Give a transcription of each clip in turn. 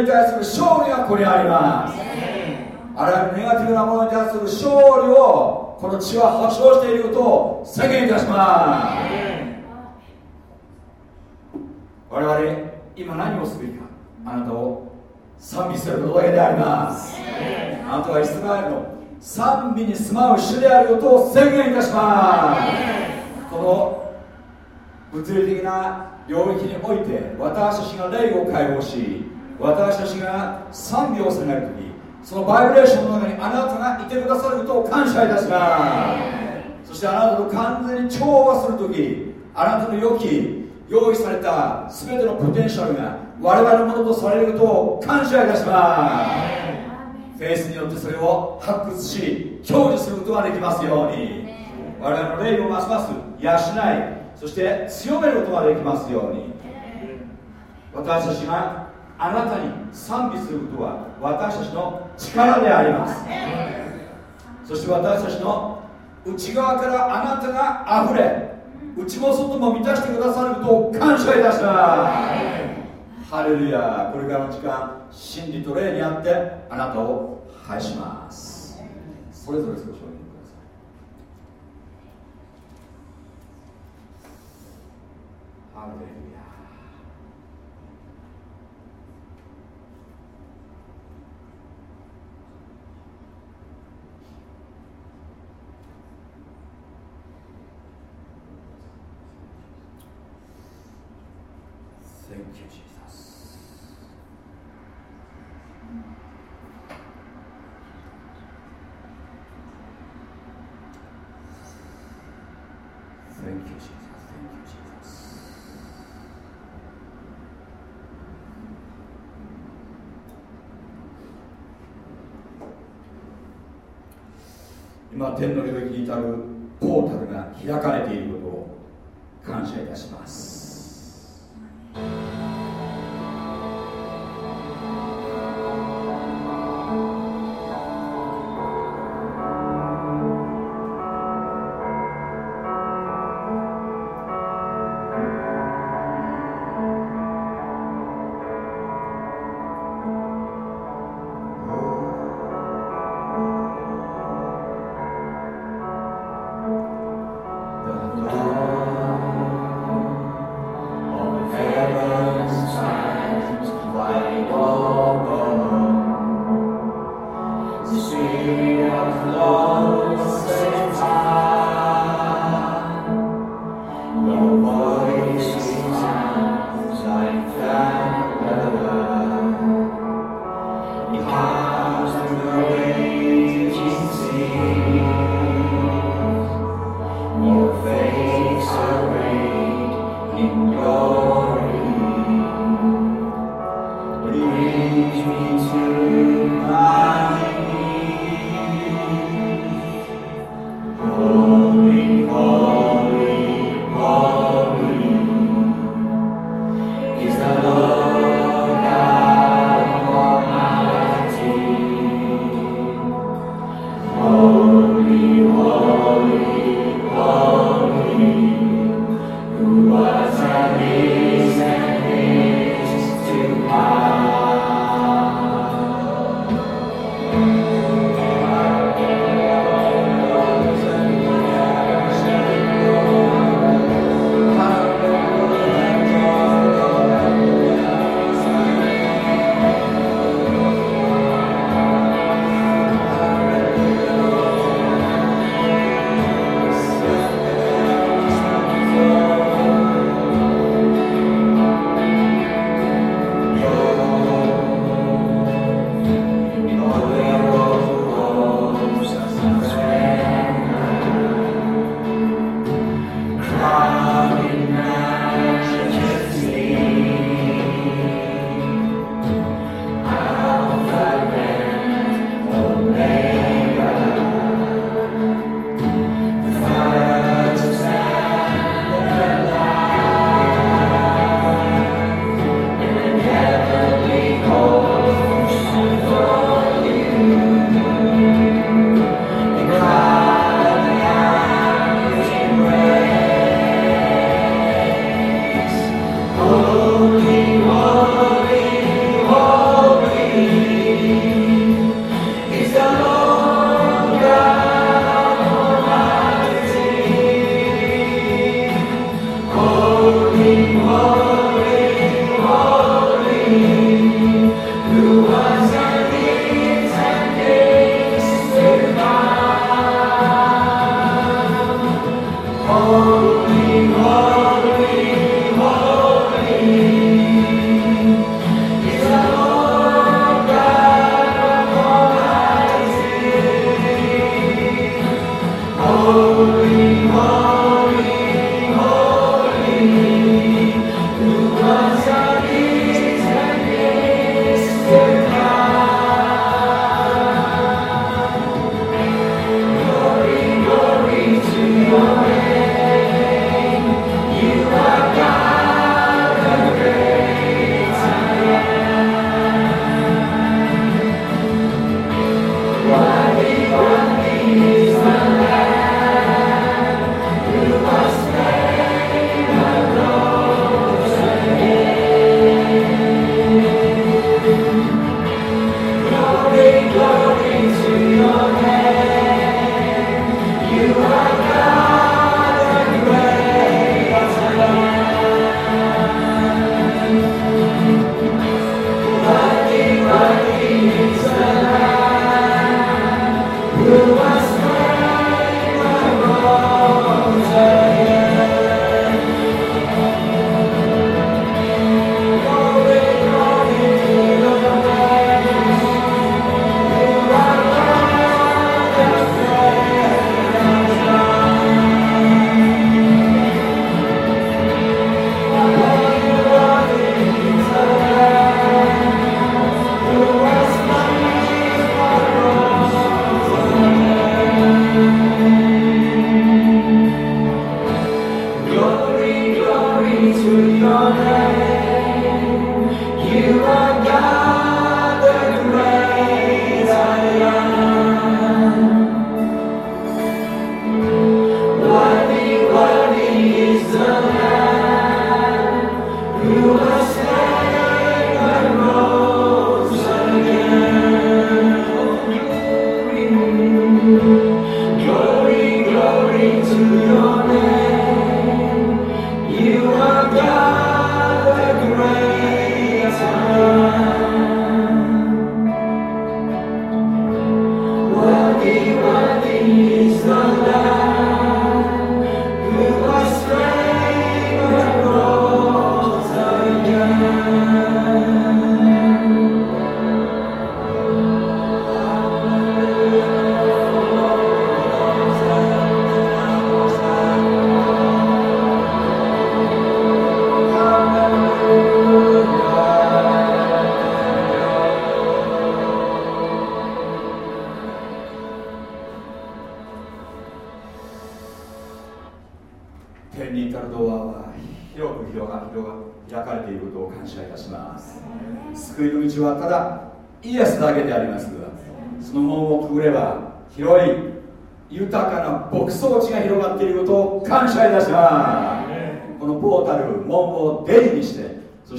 に対する勝利がここにあります。あらゆるネガティブなものに対する勝利をこの血は保証していることを宣言いたします。我々今何をすべきかあなたを賛美することだけであります。あなたはイスラエルの賛美に住まう主であることを宣言いたします。この物理的な領域において私たちが霊を解放し私たちが賛美をされる時そのバイブレーションの中にあなたがいてくださることを感謝いたします。そしてあなたと完全に調和する時あなたの良き用意された全てのポテンシャルが我々のものとされることを感謝いたします。フェイスによってそれを発掘し享受することができますように。我々の霊をますます養いそして強めることができますように。私たちがあなたに賛美することは私たちの力であります。そして私たちの内側からあなたが溢れ内も外も満たしてくださることを感謝いたします。ハレルヤ。これからの時間真理と霊にあってあなたを拝します。それぞれ少しおください。ハレルヤ Thank you, Jesus. Thank you, Jesus. Thank you, Jesus. 今、天の領域に至る光沢が開かれていることを感謝いたします。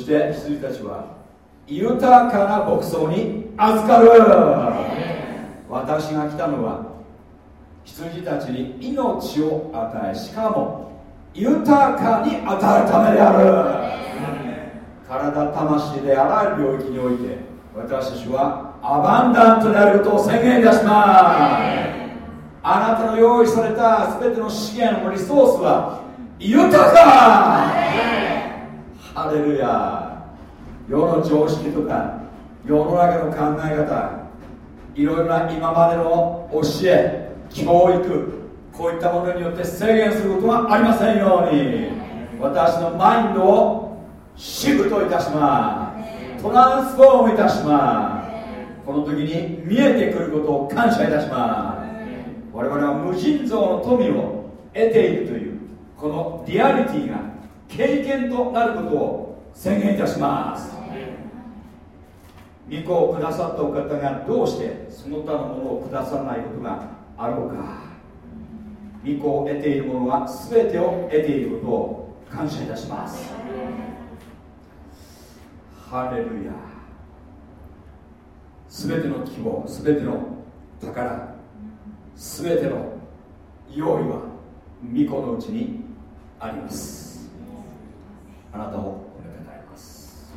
して羊たちは豊かな牧草に預かる。私が来たのは羊たちに命を与えしかも豊かに与えるためである。体魂であらゆる領域において私たちはアバンダントであることを宣言いたします。あなたの用意された全ての資源のリソースは豊かハレルヤ世の常識とか世の中の考え方いろいろな今までの教え教育こういったものによって制限することはありませんように。私のマインドをシフトいたします。トランスフォームいたします。この時に見えてくることを感謝いたします。我々は無尽蔵の富を得ているというこのリアリティが経験となることを宣言いたします。御子をくださったお方がどうしてその他のものをくださらないことがあろうか。御子を得ている者は全てを得ていることを感謝いたします。ハレルヤ。全ての希望全ての宝全ての用意は御子のうちにあります。あなたを褒めたたいます。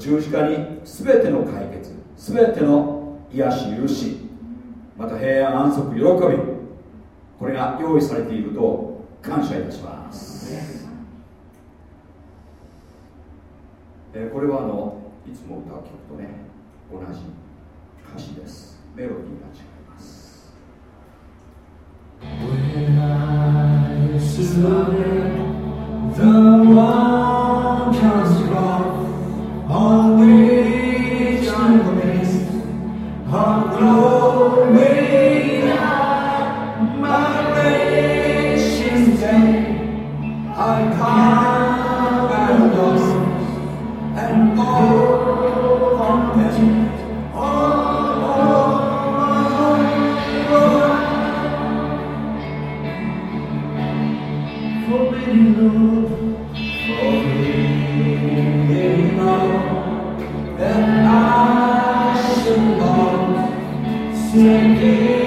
十字架に全ての解決全ての癒し許しまた平安安息喜びこれが用意されていると感謝いたします、え、これはあのいつも歌う曲とね同じ歌詞です。メロディーが違います。When I surrender, the one comes Always, always, always. You.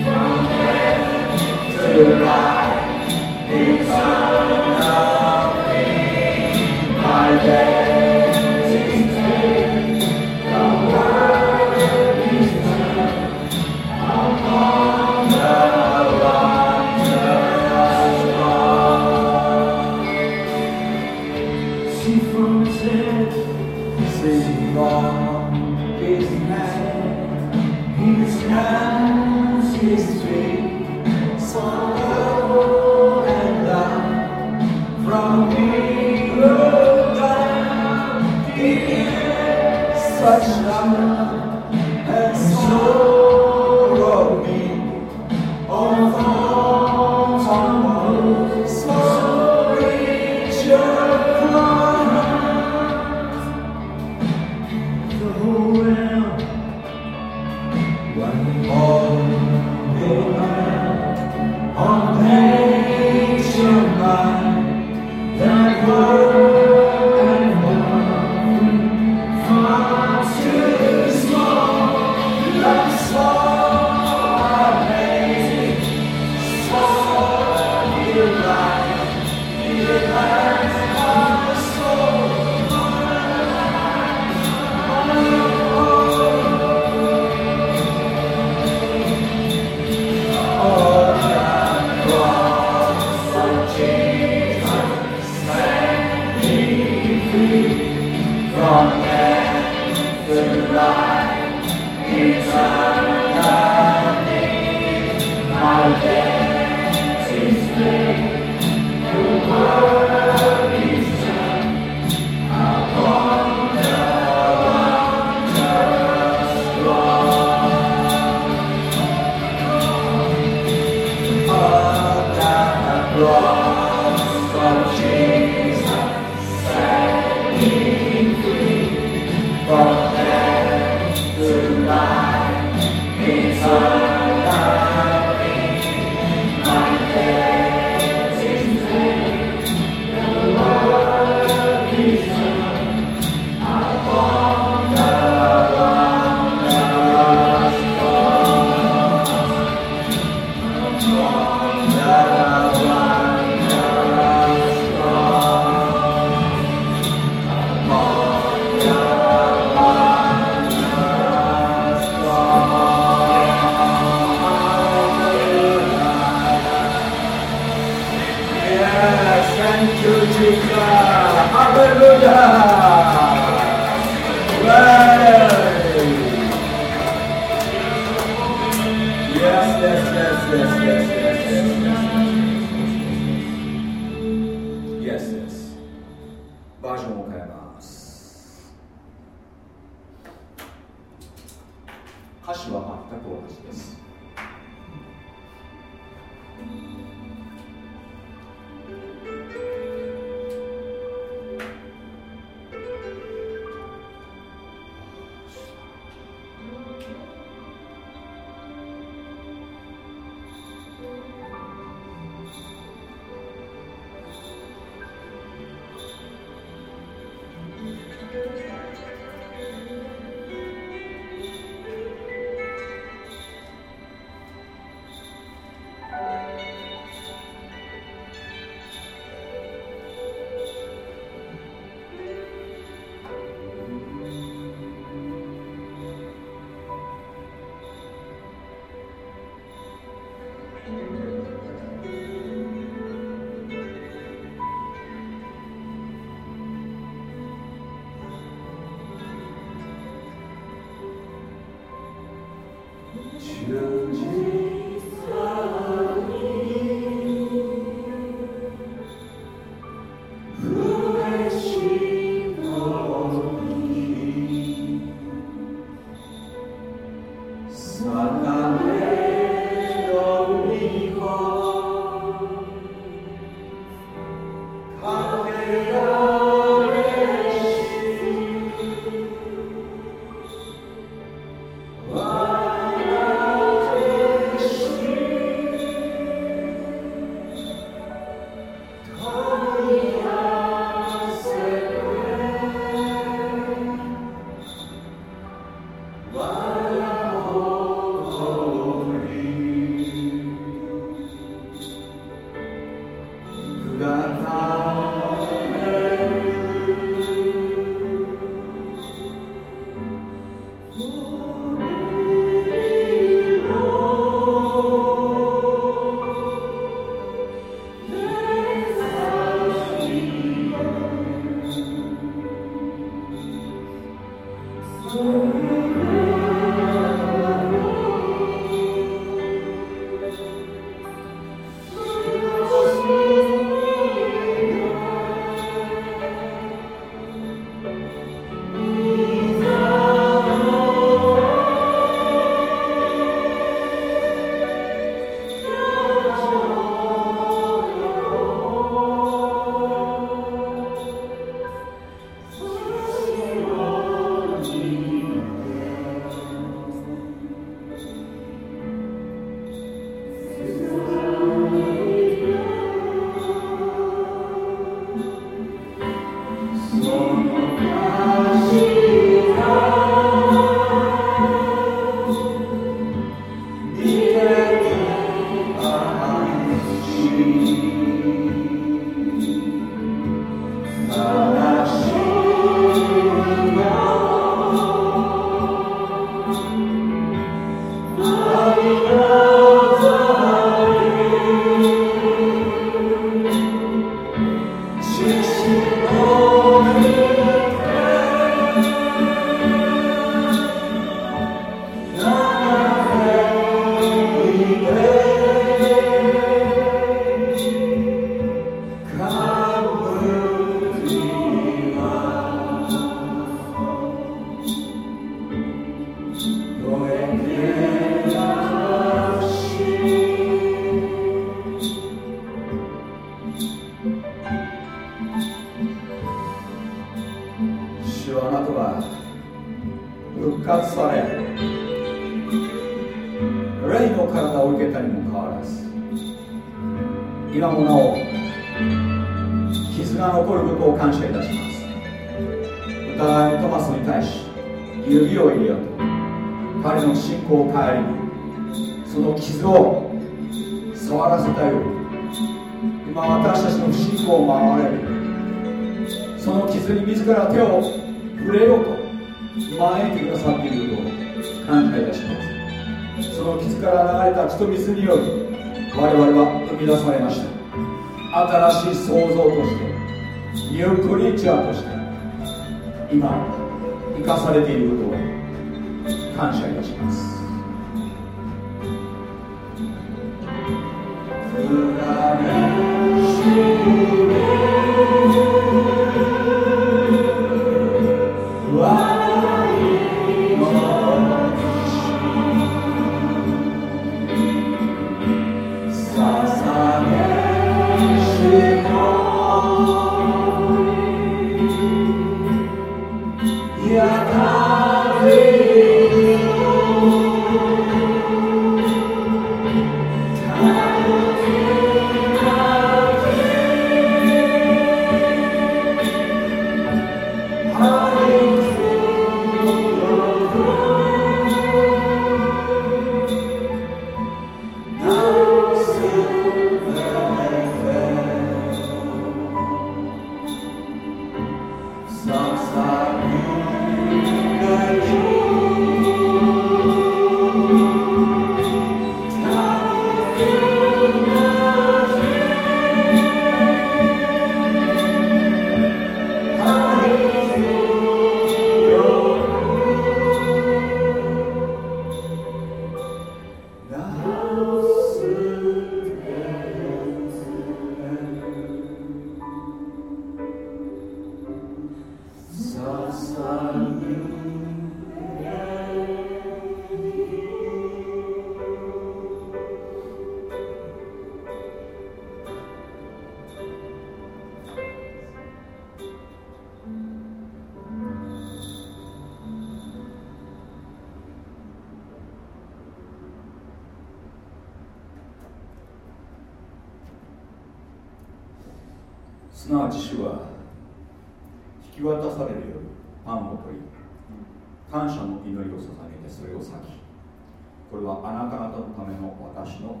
私の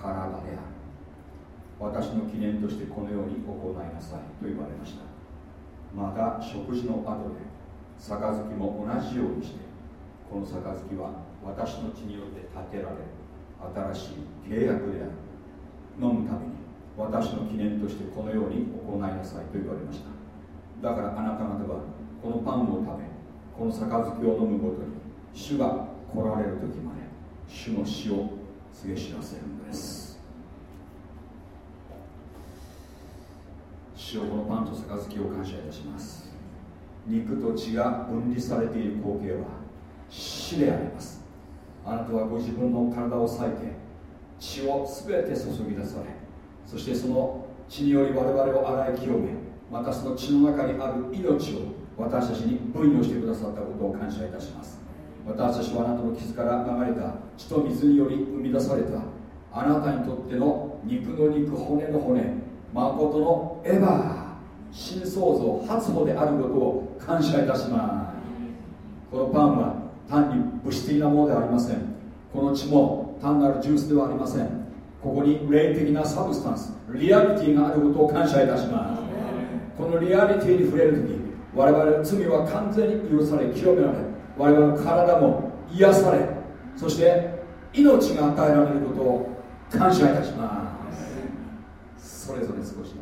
体である。私の記念としてこのように行いなさいと言われました。また食事の後で杯も同じようにしてこの杯は私の血によって建てられ新しい契約である。飲むために私の記念としてこのように行いなさいと言われました。だからあなた方はこのパンを食べこの杯を飲むごとに主が来られる時まで主の死を告げ知らせるのです。主をこのパンと杯を感謝いたします。肉と血が分離されている光景は死であります。あなたはご自分の体を裂いて血を全て注ぎ出されそしてその血により我々を洗い清めまたその血の中にある命を私たちに分与してくださったことを感謝いたします。私たちはあなたの傷から流れた血と水により生み出されたあなたにとっての肉の肉骨の骨誠のエヴァ新創造初歩であることを感謝いたします。このパンは単に物質的なものではありません。この血も単なるジュースではありません。ここに霊的なサブスタンスリアリティがあることを感謝いたします。このリアリティに触れる時我々の罪は完全に許され清められ我々の体も癒されそして命が与えられることを感謝いたします。それぞれ少し。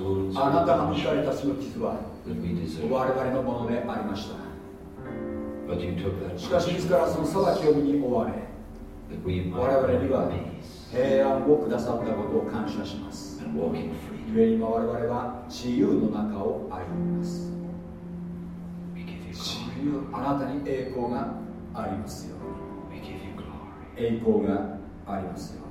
あなたが向かれたその傷は我々のものでありました。しかし自らその裁きを身に追われ我々には平安をくださったことを感謝します。故に今我々は自由の中を歩みます。自由あなたに栄光がありますよ栄光がありますよ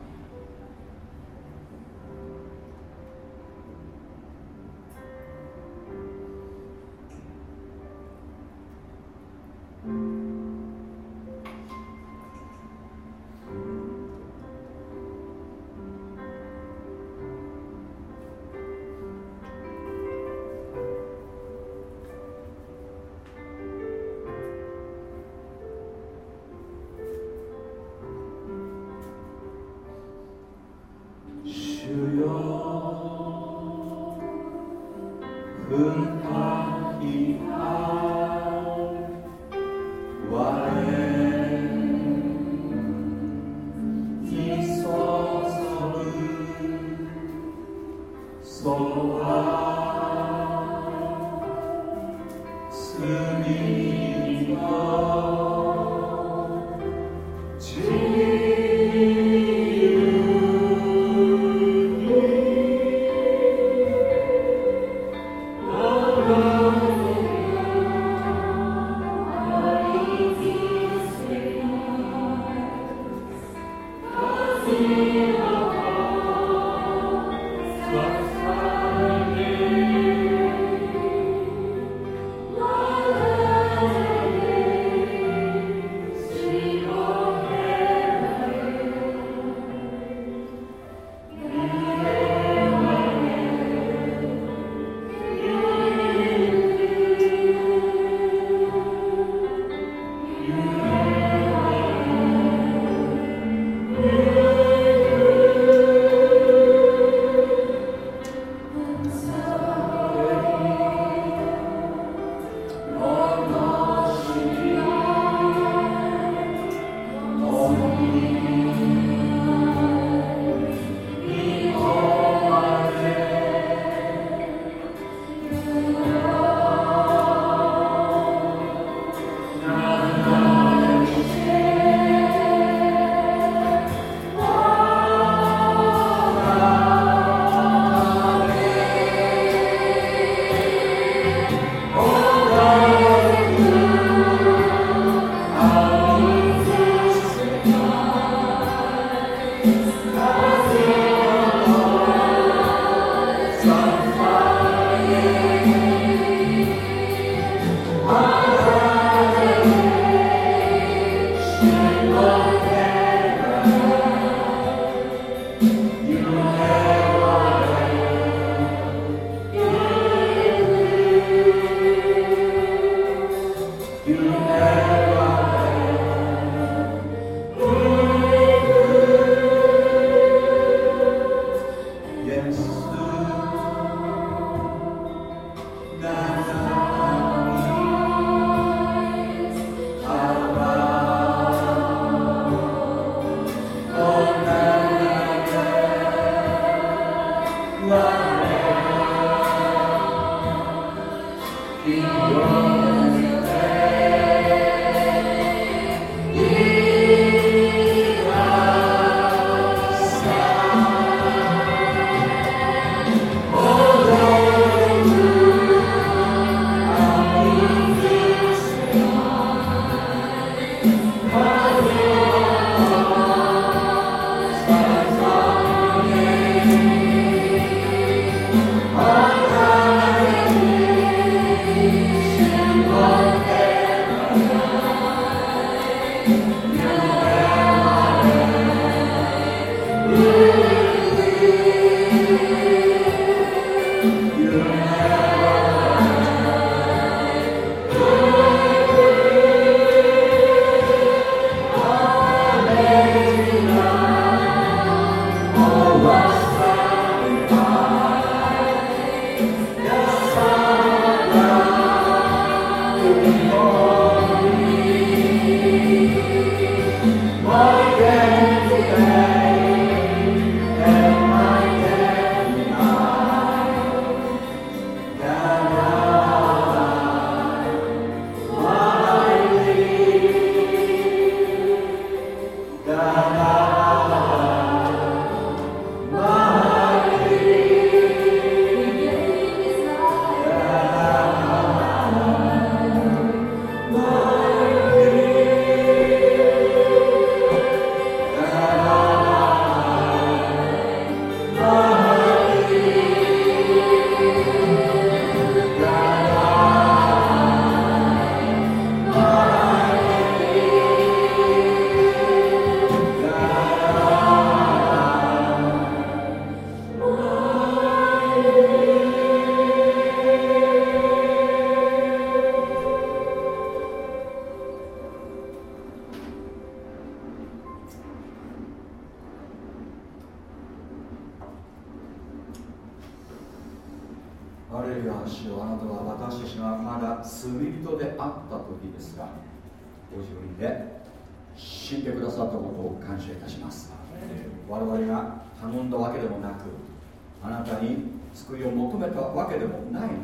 けでもないのに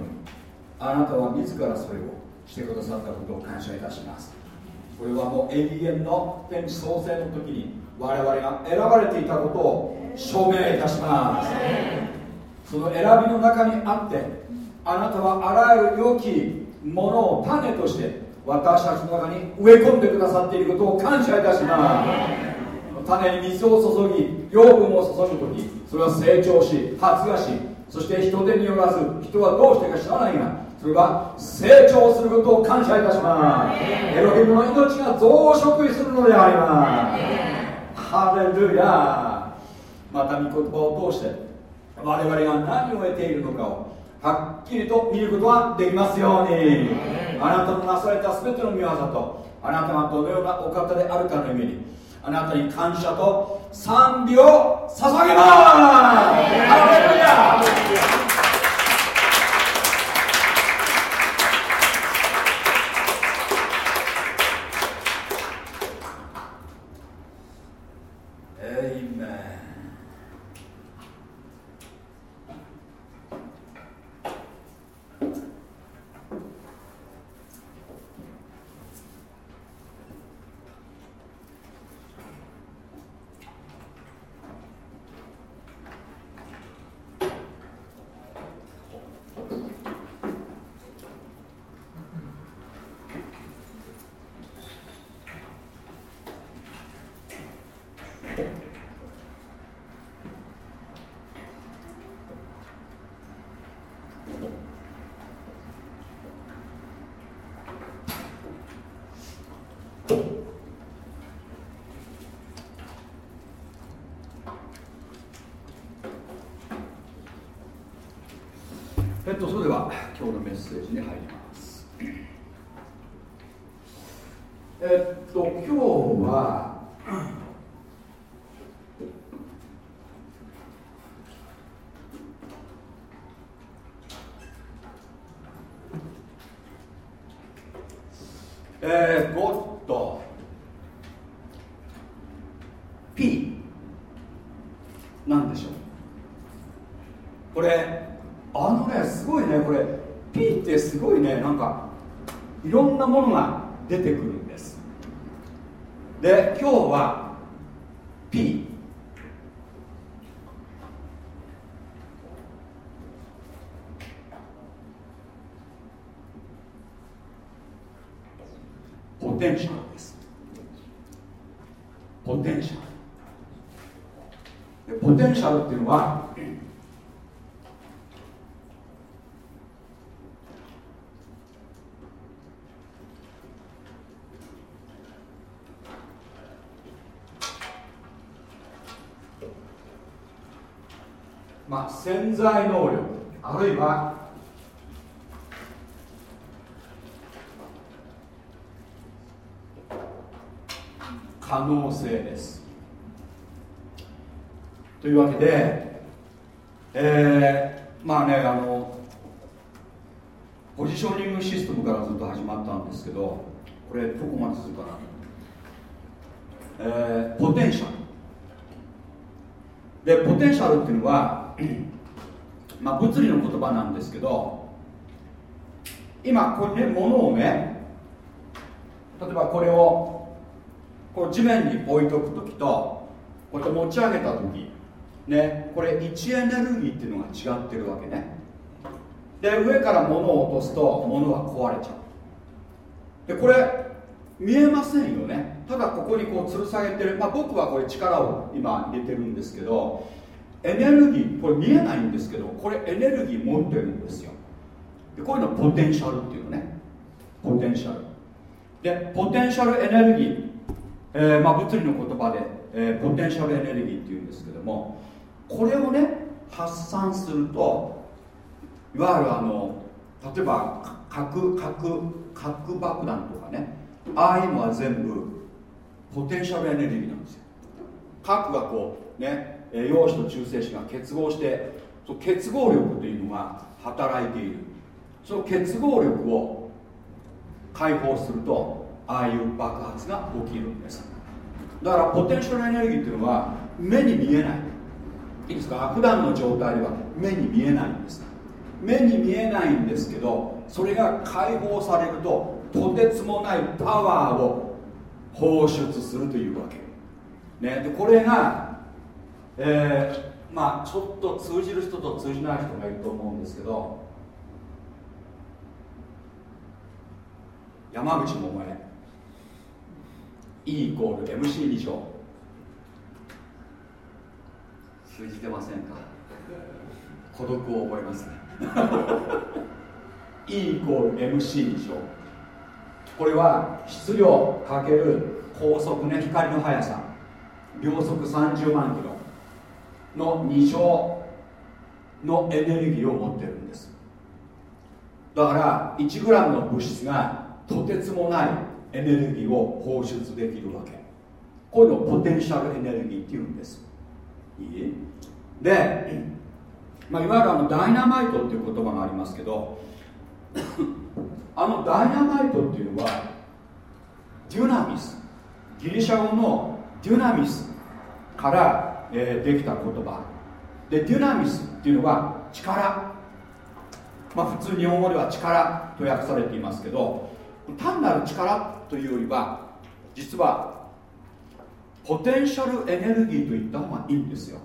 あなたは自らそれをしてくださったことを感謝いたします。これはもう永遠の天地創生の時に我々が選ばれていたことを証明いたします。その選びの中にあってあなたはあらゆる良きものを種として私たちの中に植え込んでくださっていることを感謝いたします。種に水を注ぎ養分を注ぐ時それは成長し発芽しそして人手によらず人はどうしてか知らないがそれは成長することを感謝いたします。エロヒムの命が増殖するのであります。ハレルヤまた御言葉を通して我々が何を得ているのかをはっきりと見ることができますように。あなたのなされた全ての御業とあなたがどのようなお方であるかのゆえにあなたに感謝と賛美を捧げますハレルヤ出てくるんですで今日は P ポテンシャルです。ポテンシャル。ポテンシャルっていうのは潜在能力あるいは可能性です。というわけでえー、まあねあのポジショニングシステムからずっと始まったんですけどこれどこまで続くかな。えー、ポテンシャル。でポテンシャルっていうのはまあ、物理の言葉なんですけど今これね物をね例えばこれをこう地面に置いとく時とこうやって持ち上げた時ねこれ位置エネルギーっていうのが違ってるわけね。で上から物を落とすと物は壊れちゃう。でこれ見えませんよね。ただここにこう吊るさげてる、まあ、僕はこれ力を今入れてるんですけどエネルギーこれ見えないんですけどこれエネルギー持ってるんですよ。でこういうのポテンシャルっていうのね。ポテンシャル。でポテンシャルエネルギー、えー、まあ、物理の言葉で、えー、ポテンシャルエネルギーっていうんですけどもこれをね発散するといわゆるあの例えば核核核爆弾とかねああいうのは全部ポテンシャルエネルギーなんですよ。核がこうね陽子と中性子が結合してその結合力というのが働いている。その結合力を解放するとああいう爆発が起きるんです。だからポテンシャルエネルギーっていうのは目に見えない。いいですか？普段の状態では目に見えないんです。目に見えないんですけどそれが解放されるととてつもないパワーを放出するというわけ、ね、でこれが、えー、まあちょっと通じる人と通じない人がいると思うんですけど山口百恵。E イコール MC2 乗通じてませんか？孤独を覚えますね。E イコール MC2 乗これは質量かける高速ね光の速さ。秒速30万キロの2乗のエネルギーを持ってるんです。だから 1g の物質がとてつもないエネルギーを放出できるわけ。こういうのをポテンシャルエネルギーっていうんです。いい？で、まあ、いわゆるあのダイナマイトっていう言葉がありますけどあのダイナマイトっていうのはデュナミス。ギリシャ語のデュナミスから、えー、できた言葉。でデュナミスっていうのは力。まあ普通日本語では力と訳されていますけど単なる力というよりは実はポテンシャルエネルギーといった方がいいんですよ。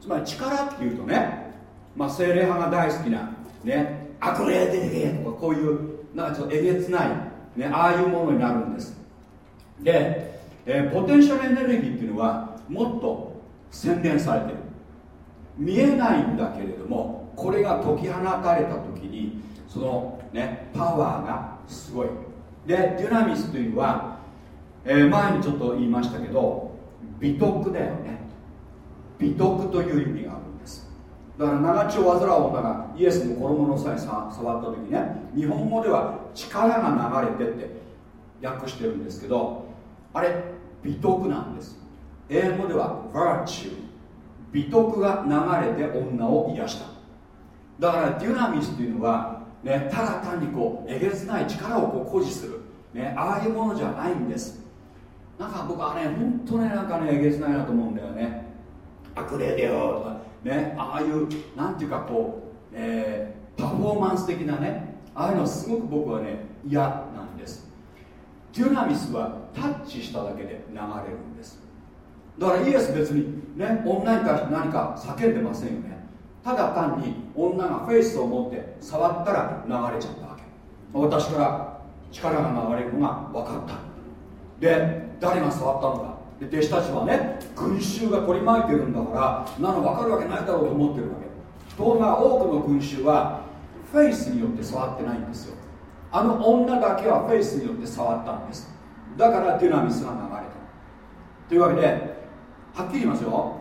つまり力っていうとね、まあ、精霊派が大好きなね悪霊出てけとかこういうなんかちょっとえげつない、ね、ああいうものになるんです。で、えー、ポテンシャルエネルギーっていうのはもっと洗練されてる。見えないんだけれどもこれが解き放たれた時にそのねパワーがすごい。でデュナミスというのは、えー、前にちょっと言いましたけど美徳だよね。美徳という意味があるんです。だから長血を患う女がイエスの衣の際に触った時ね日本語では力が流れてって訳してるんですけどあれ美徳なんです。英語では virtue 美徳が流れて女を癒した。だからデュナミスというのはね、ただ単にこうえげつない力をこう誇示する、ね、ああいうものじゃないんです。なんか僕はね本当ねなんかねえげつないなと思うんだよね。悪霊だよとか。ねああいうなんていうかこう、えー、パフォーマンス的なねああいうのすごく僕はね嫌デュナミスはタッチしただけで流れるんです。だからイエス別にね女に対して何か叫んでませんよね。ただ単に女がフェイスを持って触ったら流れちゃったわけ。私から力が流れるのが分かった。で誰が触ったのか。で弟子たちはね群衆が取り巻いてるんだからなの分かるわけないだろうと思ってるわけ。ところが多くの群衆はフェイスによって触ってないんですよ。あの女だけはフェイスによって触ったんです。だからデュナミスが流れた。というわけではっきり言いますよ。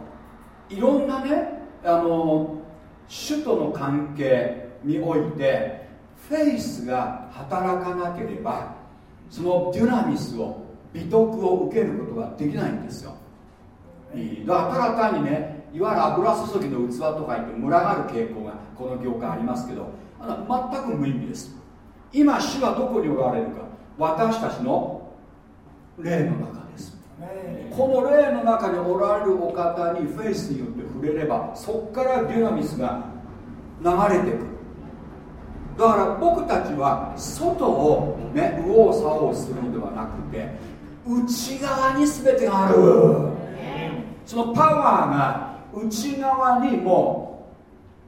いろんなねあの主との関係においてフェイスが働かなければそのデュナミスを美徳を受けることができないんですよ。だからただ単にねいわゆる油注ぎの器とか言って群がる傾向がこの業界ありますけど全く無意味です。今主はどこにおられるか。私たちの霊の中です。この霊の中におられるお方にフェイスによって触れればそこからデュナミスが流れてくる。だから僕たちは外をね右往左往するのではなくて内側に全てがある。そのパワーが内側にも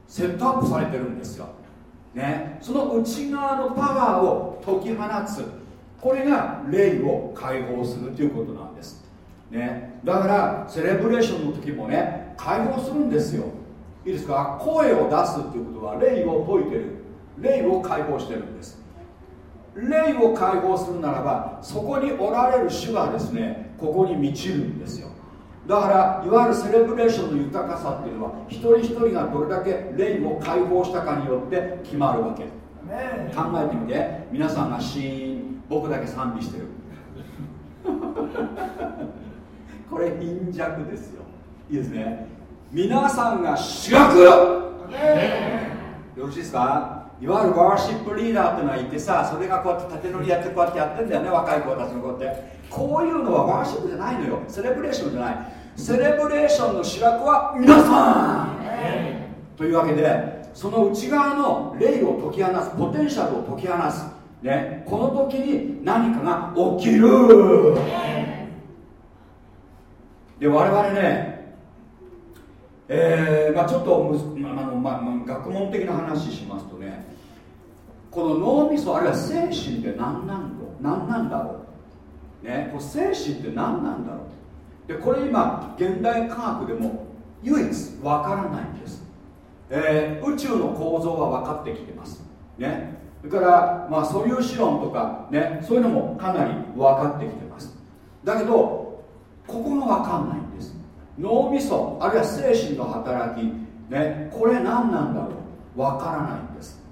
うセットアップされてるんですよ、ね、その内側のパワーを解き放つ。これが霊を解放するということなんです、ね、だからセレブレーションの時もね解放するんですよ。いいですか？声を出すっていうことは霊を解いてる。霊を解放してるんです。霊を解放するならばそこにおられる主がですねここに満ちるんですよ。だからいわゆるセレブレーションの豊かさっていうのは一人一人がどれだけ霊を解放したかによって決まるわけ。考えてみて。皆さんがシーン僕だけ賛美してる。これ貧弱ですよ。いいですね。皆さんが主役。よろしいですか？いわゆるワーシップリーダーってのはいてさそれがこうやって縦乗りやってこうやってやってんだよね若い子たちの子って。こういうのはワーシップじゃないのよ。セレブレーションじゃないセレブレーションの主役は皆さんというわけでその内側の霊を解き放すポテンシャルを解き放す、ね、この時に何かが起きる。で我々ねえーまあ、ちょっとむ、まあのまあ、学問的な話しますとねこの脳みそあるいは精神って何なんだ何なんだろう、ね、こ精神って何なんだろう？でこれ今現代科学でも唯一わからないんです、えー、宇宙の構造は分かってきてます。ね。それから、まあ、素粒子論とか、ね、そういうのもかなり分かってきてます。だけどここが分かんないんです。脳みそあるいは精神の働き、ね、これ何なんだろう。分からないんです。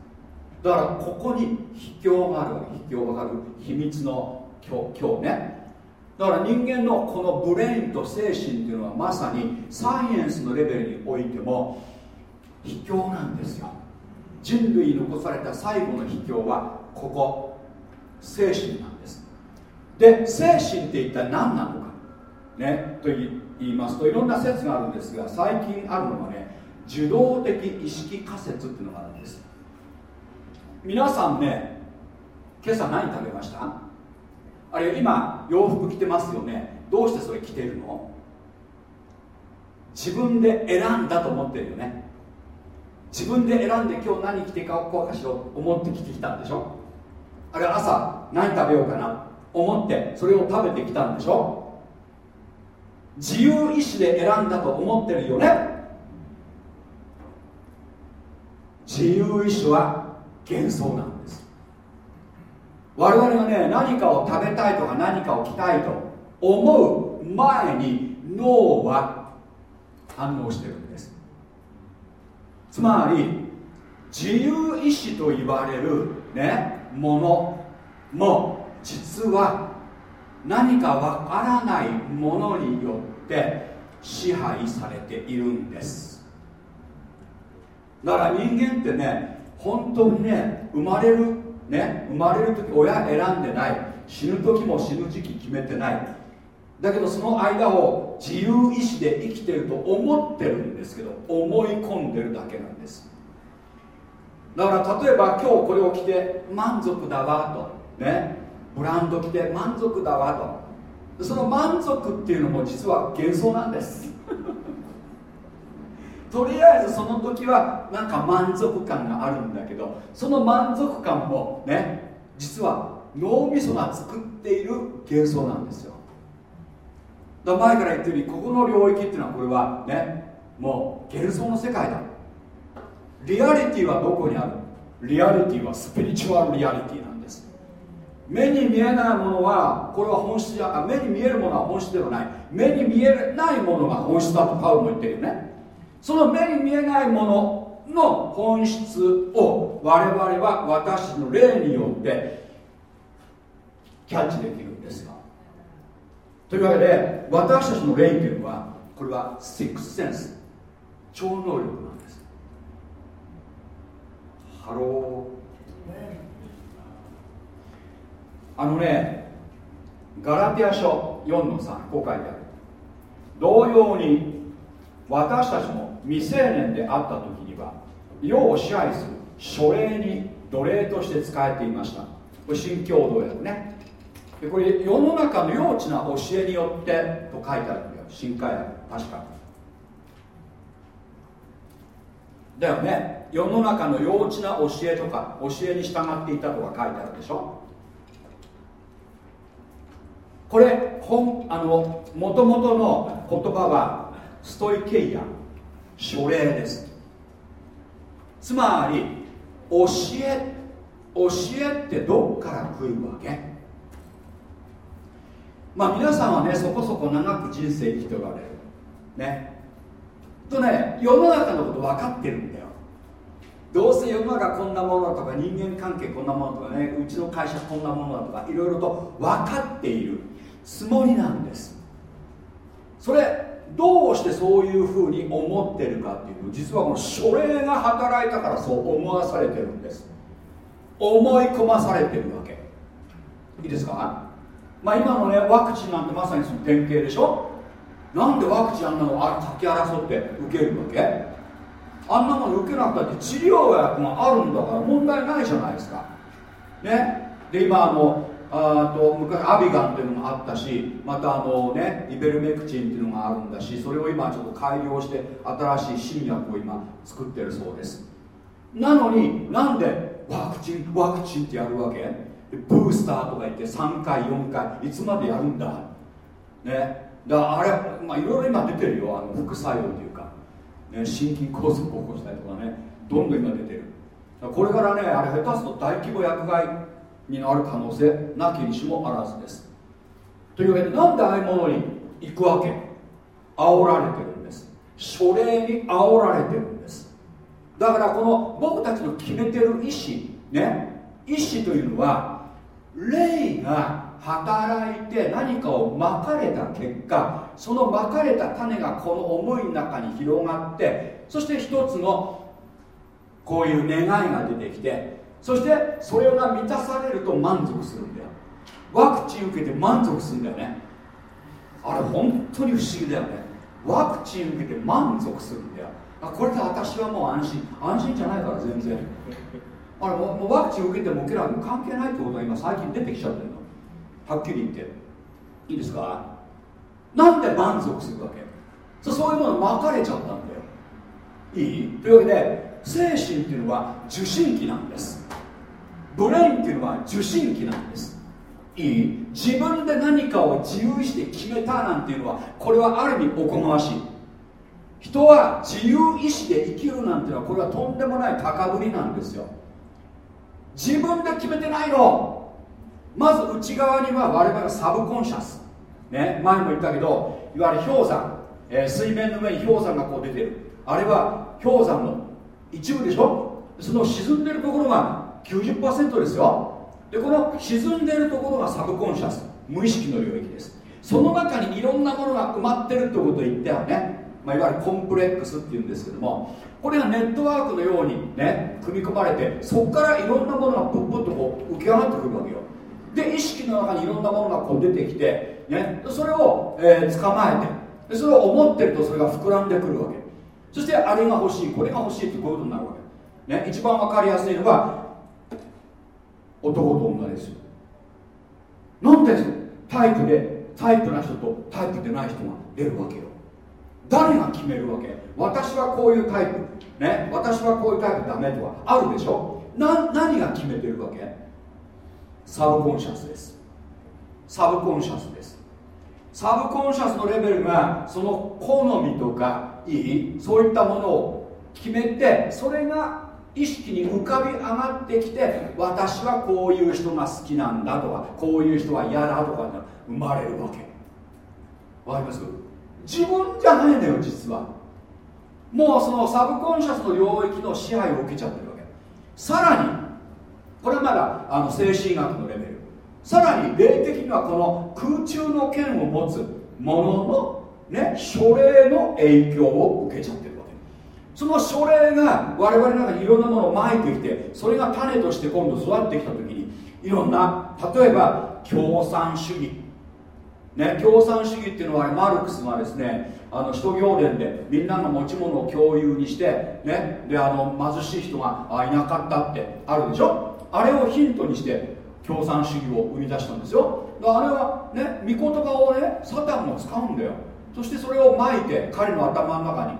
だからここに秘境がある秘境がある秘密の今日ね。だから人間のこのブレインと精神っていうのはまさにサイエンスのレベルにおいても秘境なんですよ。人類に残された最後の秘境はここ。精神なんです。で精神って一体何なのか。ねと言いますといろんな説があるんですが最近あるのがね受動的意識仮説っていうのがあるんです。皆さんね今朝何食べました？あれ今洋服着てますよね。どうしてそれ着てるの？自分で選んだと思ってるよね。自分で選んで今日何着ていこうかしろと思って着てきたんでしょ？あれ朝何食べようかな？思ってそれを食べてきたんでしょ？自由意志で選んだと思ってるよね？自由意志は幻想なんです我々がね何かを食べたいとか何かを着たいと思う前に脳は反応してるんです。つまり自由意志と言われるねものも実は何かわからないものによって支配されているんです。だから人間ってね本当にね生まれるね生まれる時親選んでない。死ぬ時も死ぬ時期決めてない。だけどその間を自由意志で生きてると思ってるんですけど思い込んでるだけなんです。だから例えば今日これを着て満足だわと。ねブランド着て満足だわと。その満足っていうのも実は幻想なんです。とりあえずその時はなんか満足感があるんだけどその満足感もね実は脳みそが作っている幻想なんですよ。だから前から言ったようにここの領域っていうのはこれはねもう幻想の世界だ。リアリティはどこにある？リアリティはスピリチュアルリアリティなんです。目に見えないものはこれは本質じゃ目に見えるものは本質ではない。目に見えないものが本質だとパウも言ってるよね。その目に見えないものの本質を我々は私の霊によってキャッチできるんですよ。というわけで私たちの霊というのはこれは sixth sense。超能力なんです。 Hello。あのねガラテヤ書4の3こう書いてある。同様に私たちも未成年であった時には世を支配する書類に奴隷として使えていました。これ新共同訳ね。でこれ世の中の幼稚な教えによってと書いてあるんだよ。新海訳確か。だよね。世の中の幼稚な教えとか教えに従っていたとか書いてあるでしょ。これ本あの元々の言葉はストイケイア書類です。つまり教え教えってどっから来るわけ？まあ皆さんはねそこそこ長く人生生きておられる。ね。とね世の中のこと分かってるんだよ。どうせ世の中こんなものだとか人間関係こんなものとかねうちの会社こんなものだとかいろいろと分かっているつもりなんです。それどうしてそういうふうに思ってるかっていうと実はこの書類が働いたからそう思わされてるんです。思い込まされてるわけ。いいですか？まあ今のねワクチンなんてまさにその典型でしょ？なんでワクチンあんなのかき争って受けるわけ？あんなもの受けなくたって治療薬があるんだから問題ないじゃないですか。ね？で今あのあと昔アビガンっていうのがあったしまたあのねイベルメクチンっていうのがあるんだしそれを今ちょっと改良して新しい新薬を今作ってるそうです。なのになんでワクチンワクチンってやるわけ？ブースターとか言って3回4回いつまでやるんだ？ね。だからあれまあいろいろ今出てるよ。あの副作用というか、ね、心筋梗塞を起こしたりとかね。どんどん今出てる。これからねあれ下手すと大規模薬害になる可能性なきにしもあらずです。というわけでなんでああいうものに行くわけ？煽られてるんです。書類に煽られてるんです。だからこの僕たちの決めてる意志ね意志というのは霊が働いて何かをまかれた結果そのまかれた種がこの思いの中に広がってそして一つのこういう願いが出てきてそしてそれが満たされると満足するんだよ。ワクチン受けて満足するんだよね。あれ本当に不思議だよね。ワクチン受けて満足するんだよ。これで私はもう安心。安心じゃないから全然。あれもうワクチン受けても受けないも関係ないってことが今最近出てきちゃってるの。はっきり言って。いいですか？なんで満足するわけ？そういうもの巻かれちゃったんだよ。いい？というわけで精神っていうのは受信機なんです。ブレインっていうのは受信機なんです。いい。自分で何かを自由意志で決めたなんていうのはこれはある意味おこがましい。人は自由意志で生きるなんていうのはこれはとんでもない高ぶりなんですよ。自分で決めてないの。まず内側には我々のサブコンシャス、ね、前も言ったけどいわゆる氷山、えー、水面の上に氷山がこう出てる。あれは氷山の一部でしょ？その沈んでるところが90%ですよ。でこの沈んでいるところがサブコンシャス無意識の領域です。その中にいろんなものが埋まってるってことを言ったよね、まあ、いわゆるコンプレックスっていうんですけども。これがネットワークのようにね組み込まれてそこからいろんなものがプップッとこう浮き上がってくるわけよ。で意識の中にいろんなものがこう出てきて、ね、それを、えー、捕まえてでそれを思ってるとそれが膨らんでくるわけ。そしてあれが欲しいこれが欲しいってこういうことになるわけ、ね、一番分かりやすいのは男と女ですよ。なんでタイプでタイプな人とタイプでない人が出るわけよ。誰が決めるわけ？私はこういうタイプ。ね？私はこういうタイプダメとかあるでしょ？な何が決めてるわけ？サブコンシャスです。サブコンシャスです。サブコンシャスのレベルがその好みとかいい？そういったものを決めてそれが意識に浮かび上がってきて私はこういう人が好きなんだとかこういう人は嫌だとか生まれるわけ。わかります？自分じゃないのよ実は。もうそのサブコンシャスの領域の支配を受けちゃってるわけ。さらにこれまだあの精神学のレベル。さらに霊的にはこの空中の剣を持つもののね書類の影響を受けちゃってる。その書類が我々の中にいろんなものをまいてきてそれが種として今度育ってきた時にいろんな例えば共産主義。ね、共産主義っていうのはマルクスがですねあの使徒行伝でみんなの持ち物を共有にして、ね、であの貧しい人がいなかったってあるでしょ？あれをヒントにして共産主義を生み出したんですよ。だからあれはね御言葉をねサタンも使うんだよ。そしてそれをまいて彼の頭の中に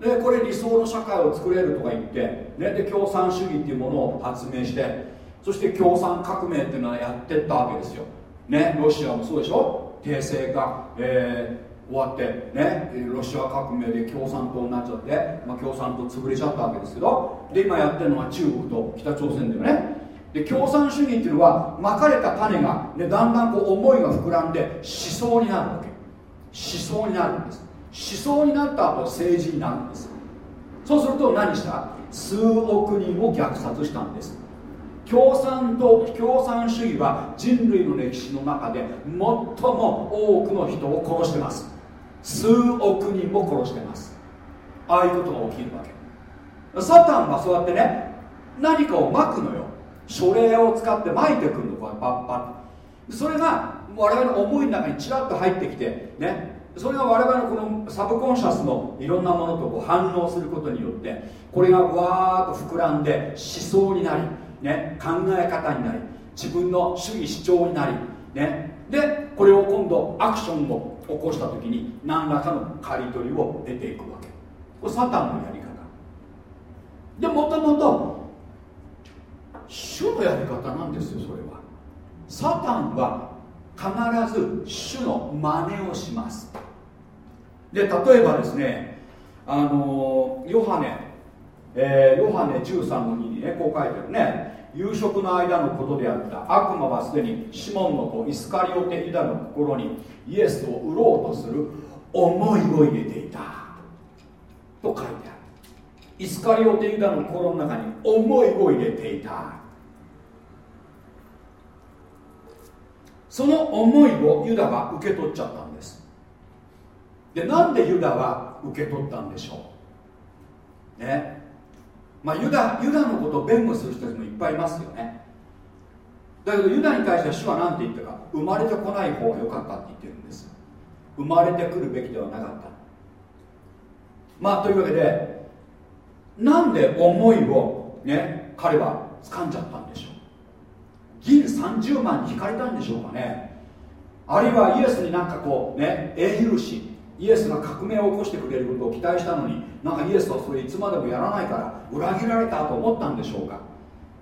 でこれ理想の社会を作れるとか言って、ね、で共産主義っていうものを発明してそして共産革命っていうのはやってったわけですよ。ねロシアもそうでしょ？帝政が、えー、終わってねロシア革命で共産党になっちゃって、まあ、共産党潰れちゃったわけですけどで今やってるのは中国と北朝鮮だよね。で共産主義っていうのはまかれた種が、ね、だんだんこう思いが膨らんで思想になるわけ。思想になるんです。思想になった後政治になるんです。そうすると何した？数億人を虐殺したんです。共産党共産主義は人類の歴史の中で最も多くの人を殺してます。数億人も殺してます。ああいうことが起きるわけ。サタンはそうやってね何かをまくのよ。書類を使ってまいてくるの。こうパッパッ。それが我々の思いの中にちらっと入ってきてねそれが我々のこのサブコンシャスのいろんなものとこう反応することによってこれがわーっと膨らんで思想になり、ね、考え方になり自分の主義主張になり、ね、でこれを今度アクションを起こした時に何らかの刈り取りを得ていくわけ。これサタンのやり方。でもともと主のやり方なんですよそれは。サタンは必ず主の真似をします。で例えばですねあのヨハネ、えー、ヨハネ13の2にねこう書いてるね。夕食の間のことであった。悪魔はすでにシモンの子イスカリオテユダの心にイエスを売ろうとする。思いを入れていた。と書いてある。イスカリオテユダの心の中に思いを入れていた。その思いをユダが受け取っちゃったでなんでユダは受け取ったんでしょう？ね。まあユダユダのことを弁護する人たちもいっぱいいますよね。だけどユダに対しては主は何て言ったか？生まれてこない方が良かったって言ってるんです。生まれてくるべきではなかった。まあというわけでなんで思いをね彼は掴んじゃったんでしょう？銀30万に引かれたんでしょうかね。あるいはイエスになんかこうね英雄視イエスが革命を起こしてくれることを期待したのになんかイエスはそれいつまでもやらないから裏切られたと思ったんでしょうか。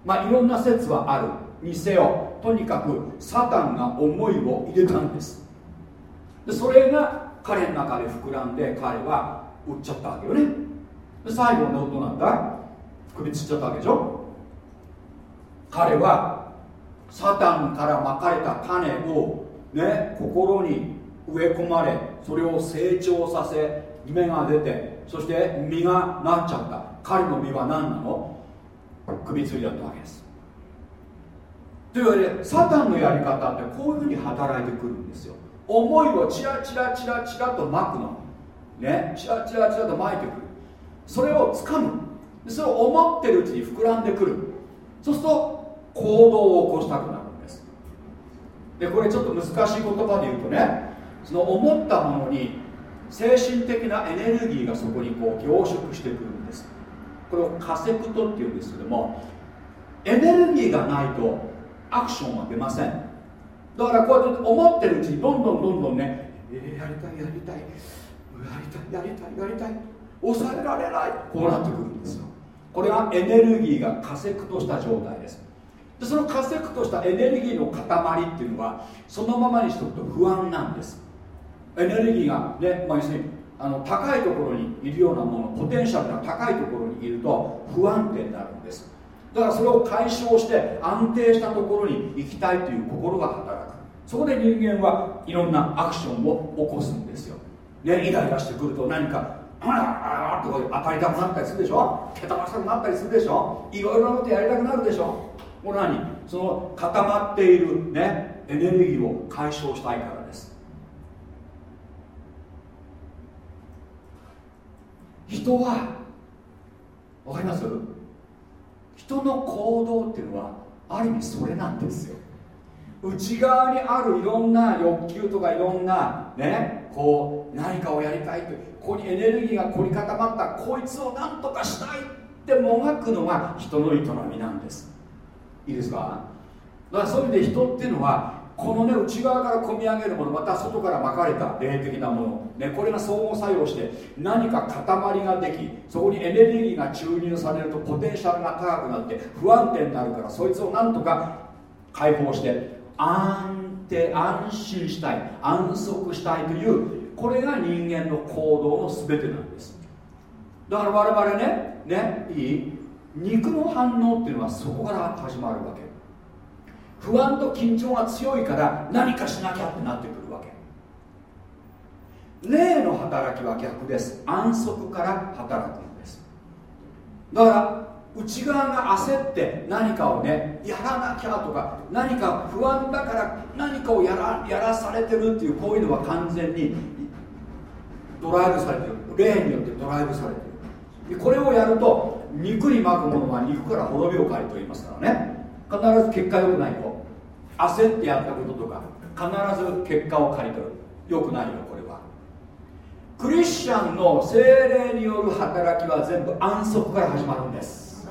まあいろんな説はある。にせよ。とにかくサタンが思いを入れたんです。でそれが彼の中で膨らんで彼は売っちゃったわけよね。で最後のどうなった首つっちゃったわけでしょ。彼はサタンからまかれた種をね心に植え込まれそれを成長させ芽が出てそして実がなっちゃった。彼の実は何なの？首吊りだったわけです。というわけでサタンのやり方ってこういうふうに働いてくるんですよ。思いをチラチラチラチラとまくの。ね？チラチラチラとまいてくる。それをつかむそれを思ってるうちに膨らんでくる。そうすると行動を起こしたくなるんです。でこれちょっと難しい言葉で言うとねその思ったものに精神的なエネルギーがそこにこう凝縮してくるんです。これをカセクトっていうんですけどもエネルギーがないとアクションは出ません。だからこうやって思ってるうちにどんどんどんどんね、えー、やりたいやりたい。やりたいやりたいやりたい。抑えられない。こうなってくるんですよ。これがエネルギーがカセクトした状態です。でそのカセクトしたエネルギーの塊っていうのはそのままにしておくと不安なんです。エネルギーがね、まあ、要するにあの高いところにいるようなものポテンシャルが高いところにいると不安定になるんです。だからそれを解消して安定したところに行きたいという心が働く。そこで人間はいろんなアクションを起こすんですよ、ね、イライラしてくると何かあらあらと当たりたくなったりするでしょ？けたましたくなったりするでしょ？いろいろなことやりたくなるでしょ？これ何？その固まっているねエネルギーを解消したいからです人はわかります？人の行動っていうのはある意味それなんですよ。内側にあるいろんな欲求とかいろんなねこう何かをやりたいとここにエネルギーが凝り固まったこいつを何とかしたいってもがくのが人の営みなんです。いいですか？だからそういう意味で人っていうのはこのね内側から込み上げるものまた外からまかれた霊的なもの、ね、これが相互作用して何か塊ができそこにエネルギーが注入されるとポテンシャルが高くなって不安定になるからそいつをなんとか解放して安定安心したい安息したいというこれが人間の行動の全てなんです。だから我々ねねいい？肉の反応っていうのはそこから始まるわけ。不安と緊張が強いから何かしなきゃってなってくるわけ。霊の働きは逆です。安息から働くんです。だから内側が焦って何かをねやらなきゃとか何か不安だから何かをやらやらされてるっていうこういうのは完全にドライブされてる。霊によってドライブされてる。これをやると肉に巻くものは肉から滅びをかりと言いますからね。必ず結果良くないよ焦ってやったこととか必ず結果を刈り取る。良くないよこれは。クリスチャンの精霊による働きは全部安息から始まるんです。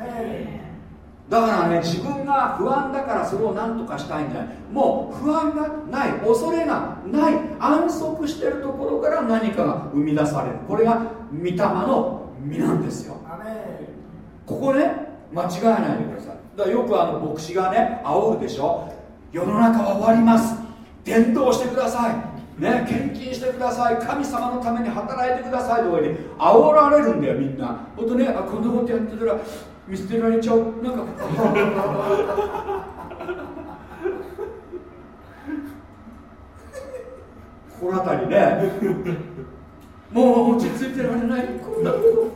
だからね自分が不安だからそれを何とかしたいんじゃない。もう不安がない恐れがない安息してるところから何かが生み出される。これが御霊の実なんですよ。ここね間違えないでくださいだよくあの牧師がね煽るでしょ。世の中は終わります。伝道してください。ね献金してください。神様のために働いてくださいとか言って煽られるんだよみんな。ほんとねあこんなことやってたら見捨てられちゃう。なんかこの辺りね。もう落ち着いてられない。こんなこと。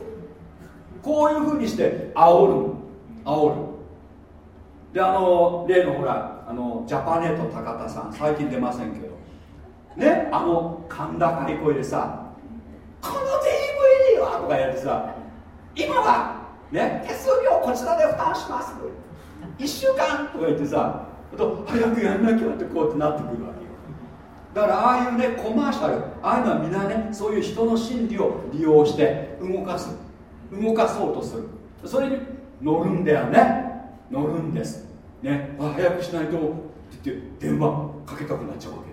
こういうふうにして煽る煽る。であの例のほらあのジャパネット高田さん最近出ませんけど。ねあの甲高い声でさ「この DVD は!」とかやってさ今はね手数料こちらで負担します1週間とか言ってさと早くやんなきゃってこうってなってくるわけよ。だからああいうねコマーシャルああいうのはみんなねそういう人の心理を利用して動かす。動かそうとする。それに乗るんだよね。乗るんです。ね。あ早くしないとって言って電話かけたくなっちゃうわけ。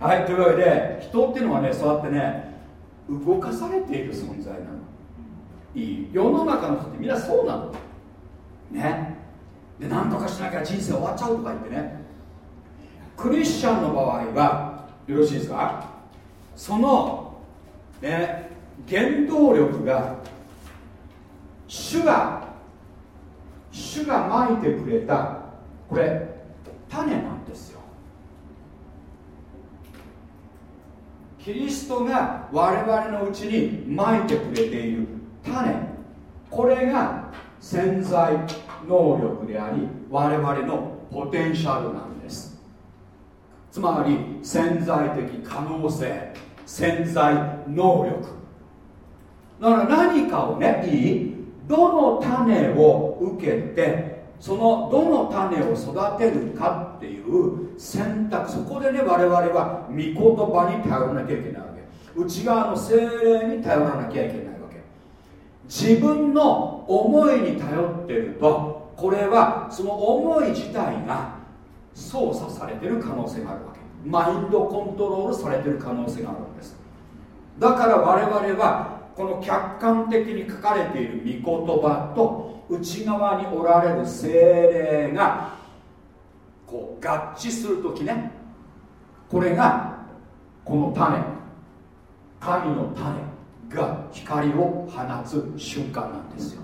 はいというわけで人っていうのはねそうやってね動かされている存在なの。いい。世の中の人ってみんなそうなの。ね。で何とかしなきゃ人生終わっちゃうとか言ってね。クリスチャンの場合はよろしいですか？その、ね、原動力が主が主がまいてくれた。これ種なんですよ。キリストが我々のうちにまいてくれている種。これが潜在能力であり我々のポテンシャルなんです。つまり潜在的可能性潜在能力。だから何かをねいい？どの種を受けてそのどの種を育てるかっていう選択。そこでね我々は御言葉に頼らなきゃいけないわけ。内側の精霊に頼らなきゃいけないわけ。自分の思いに頼ってるとこれはその思い自体が操作されてる可能性があるわけ。マインドコントロールされてる可能性があるんです。だから我々はこの客観的に書かれている御言葉と内側におられる精霊がこう合致する時ね。これがこの種。神の種が光を放つ瞬間なんですよ。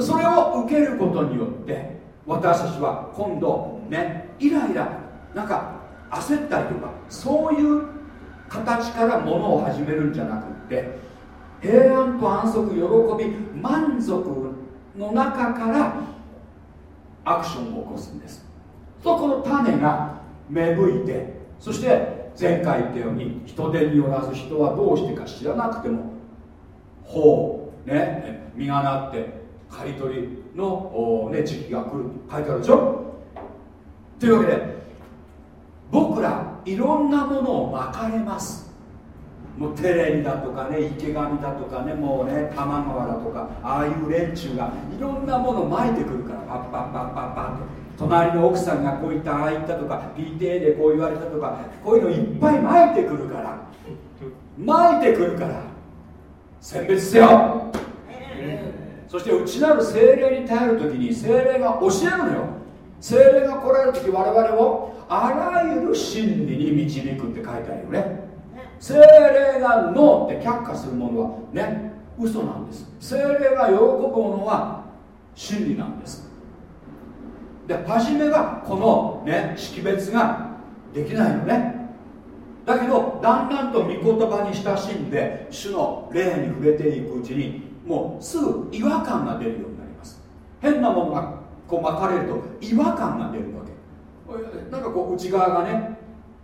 それを受けることによって私たちは今度ねイライラなんか焦ったりとかそういう形からものを始めるんじゃなくって平安と安息喜び満足の中からアクションを起こすんです。とこの種が芽吹いてそして前回言ったように人手によらず人はどうしてか知らなくても法ね実がなって刈り取りの、ね、時期が来る書いてあるでしょ。というわけで僕らいろんなものをまかれます。もうテレビだとかね池上だとかねもうね多摩川だとかああいう連中がいろんなものをまいてくるからパッパッパッパッパッと隣の奥さんがこういったああいったとか PTA でこう言われたとかこういうのいっぱいまいてくるから。まいてくるから。選別せよ。そして内なる精霊に頼る時に精霊が教えるのよ。精霊が来られる時我々をあらゆる真理に導くって書いてあるよね。精霊がノーって却下するものはね嘘なんです。精霊が喜ぶものは真理なんです。で初めはこのね識別ができないのね。だけどだんだんと御言葉に親しんで主の霊に触れていくうちにもうすぐ違和感が出るようになります。変なものがこう巻かれると違和感が出るわけ。なんかこう内側がね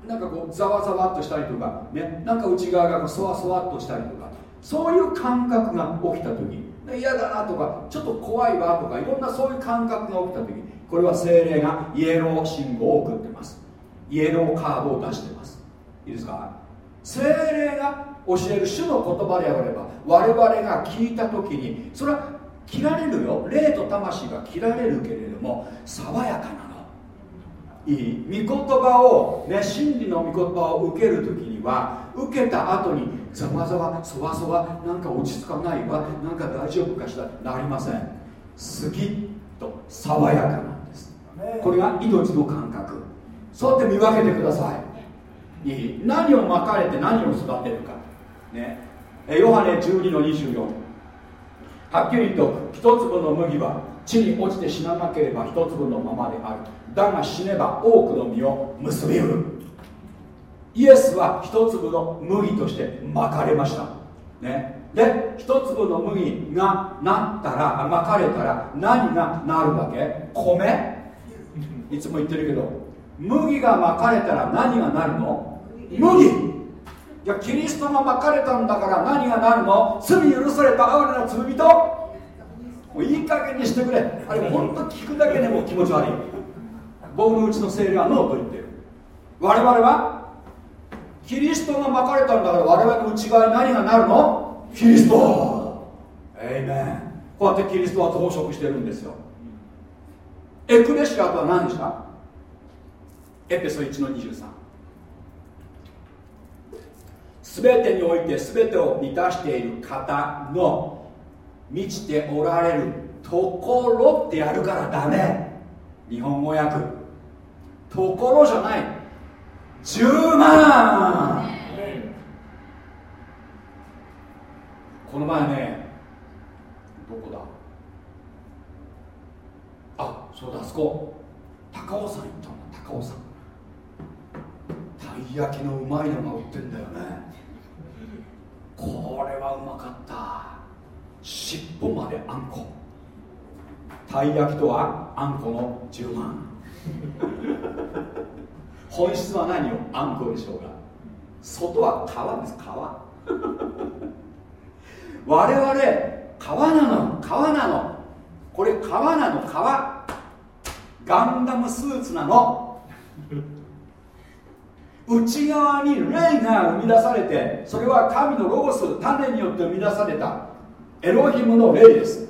なんかこうざわざわっとしたりとかねなんか内側がそわそわっとしたりとかそういう感覚が起きた時嫌だなとかちょっと怖いわとかいろんなそういう感覚が起きた時これは精霊がイエロー信号を送ってます。イエローカードを出してます。いいですか？精霊が教える主の言葉であれば我々が聞いた時にそれは切られるよ。霊と魂が切られるけれども爽やかないい御言葉をね真理の御言葉を受ける時には受けた後にざわざわそわそわなんか落ち着かないわなんか大丈夫かしらなりません。スキッと爽やかなんです。これが命の感覚。そうやって見分けてください。いい。何をまかれて何を育てるか。ね。ヨハネ12の24はっきりと一粒の麦は地に落ちて死ななければ一粒のままであるだが死ねば多くの実を結びうる。イエスは一粒の麦としてまかれました。ね。で一粒の麦がなったらまかれたら何がなるわけ？米？いつも言ってるけど麦がまかれたら何がなるの？麦。じゃキリストがまかれたんだから何がなるの？罪許された哀れな罪人。もういい加減にしてくれ。あれ本当聞くだけでも気持ち悪い。僕のうちの精霊はノーと言ってる。我々はキリストがまかれたんだから我々の内側に何がなるの？キリスト。エイメンこうやってキリストは増殖してるんですよ。エクレシアとは何でした？エペソ1の23全てにおいて全てを満たしている方の満ちておられるところってやるからダメ。日本語訳。ところじゃない。10万。この前ねどこだ？あそうだあそこ。高尾山行ったんだ高尾山。たい焼きのうまいのが売ってんだよね。これはうまかった。尻尾まであんこ。たい焼きとはあんこの10万。本質は何よあんこでしょうが外は皮です。皮我々皮なの皮なの。これ皮なの皮ガンダムスーツなの。内側に霊が生み出されてそれは神のロゴス種によって生み出されたエロヒムの霊です。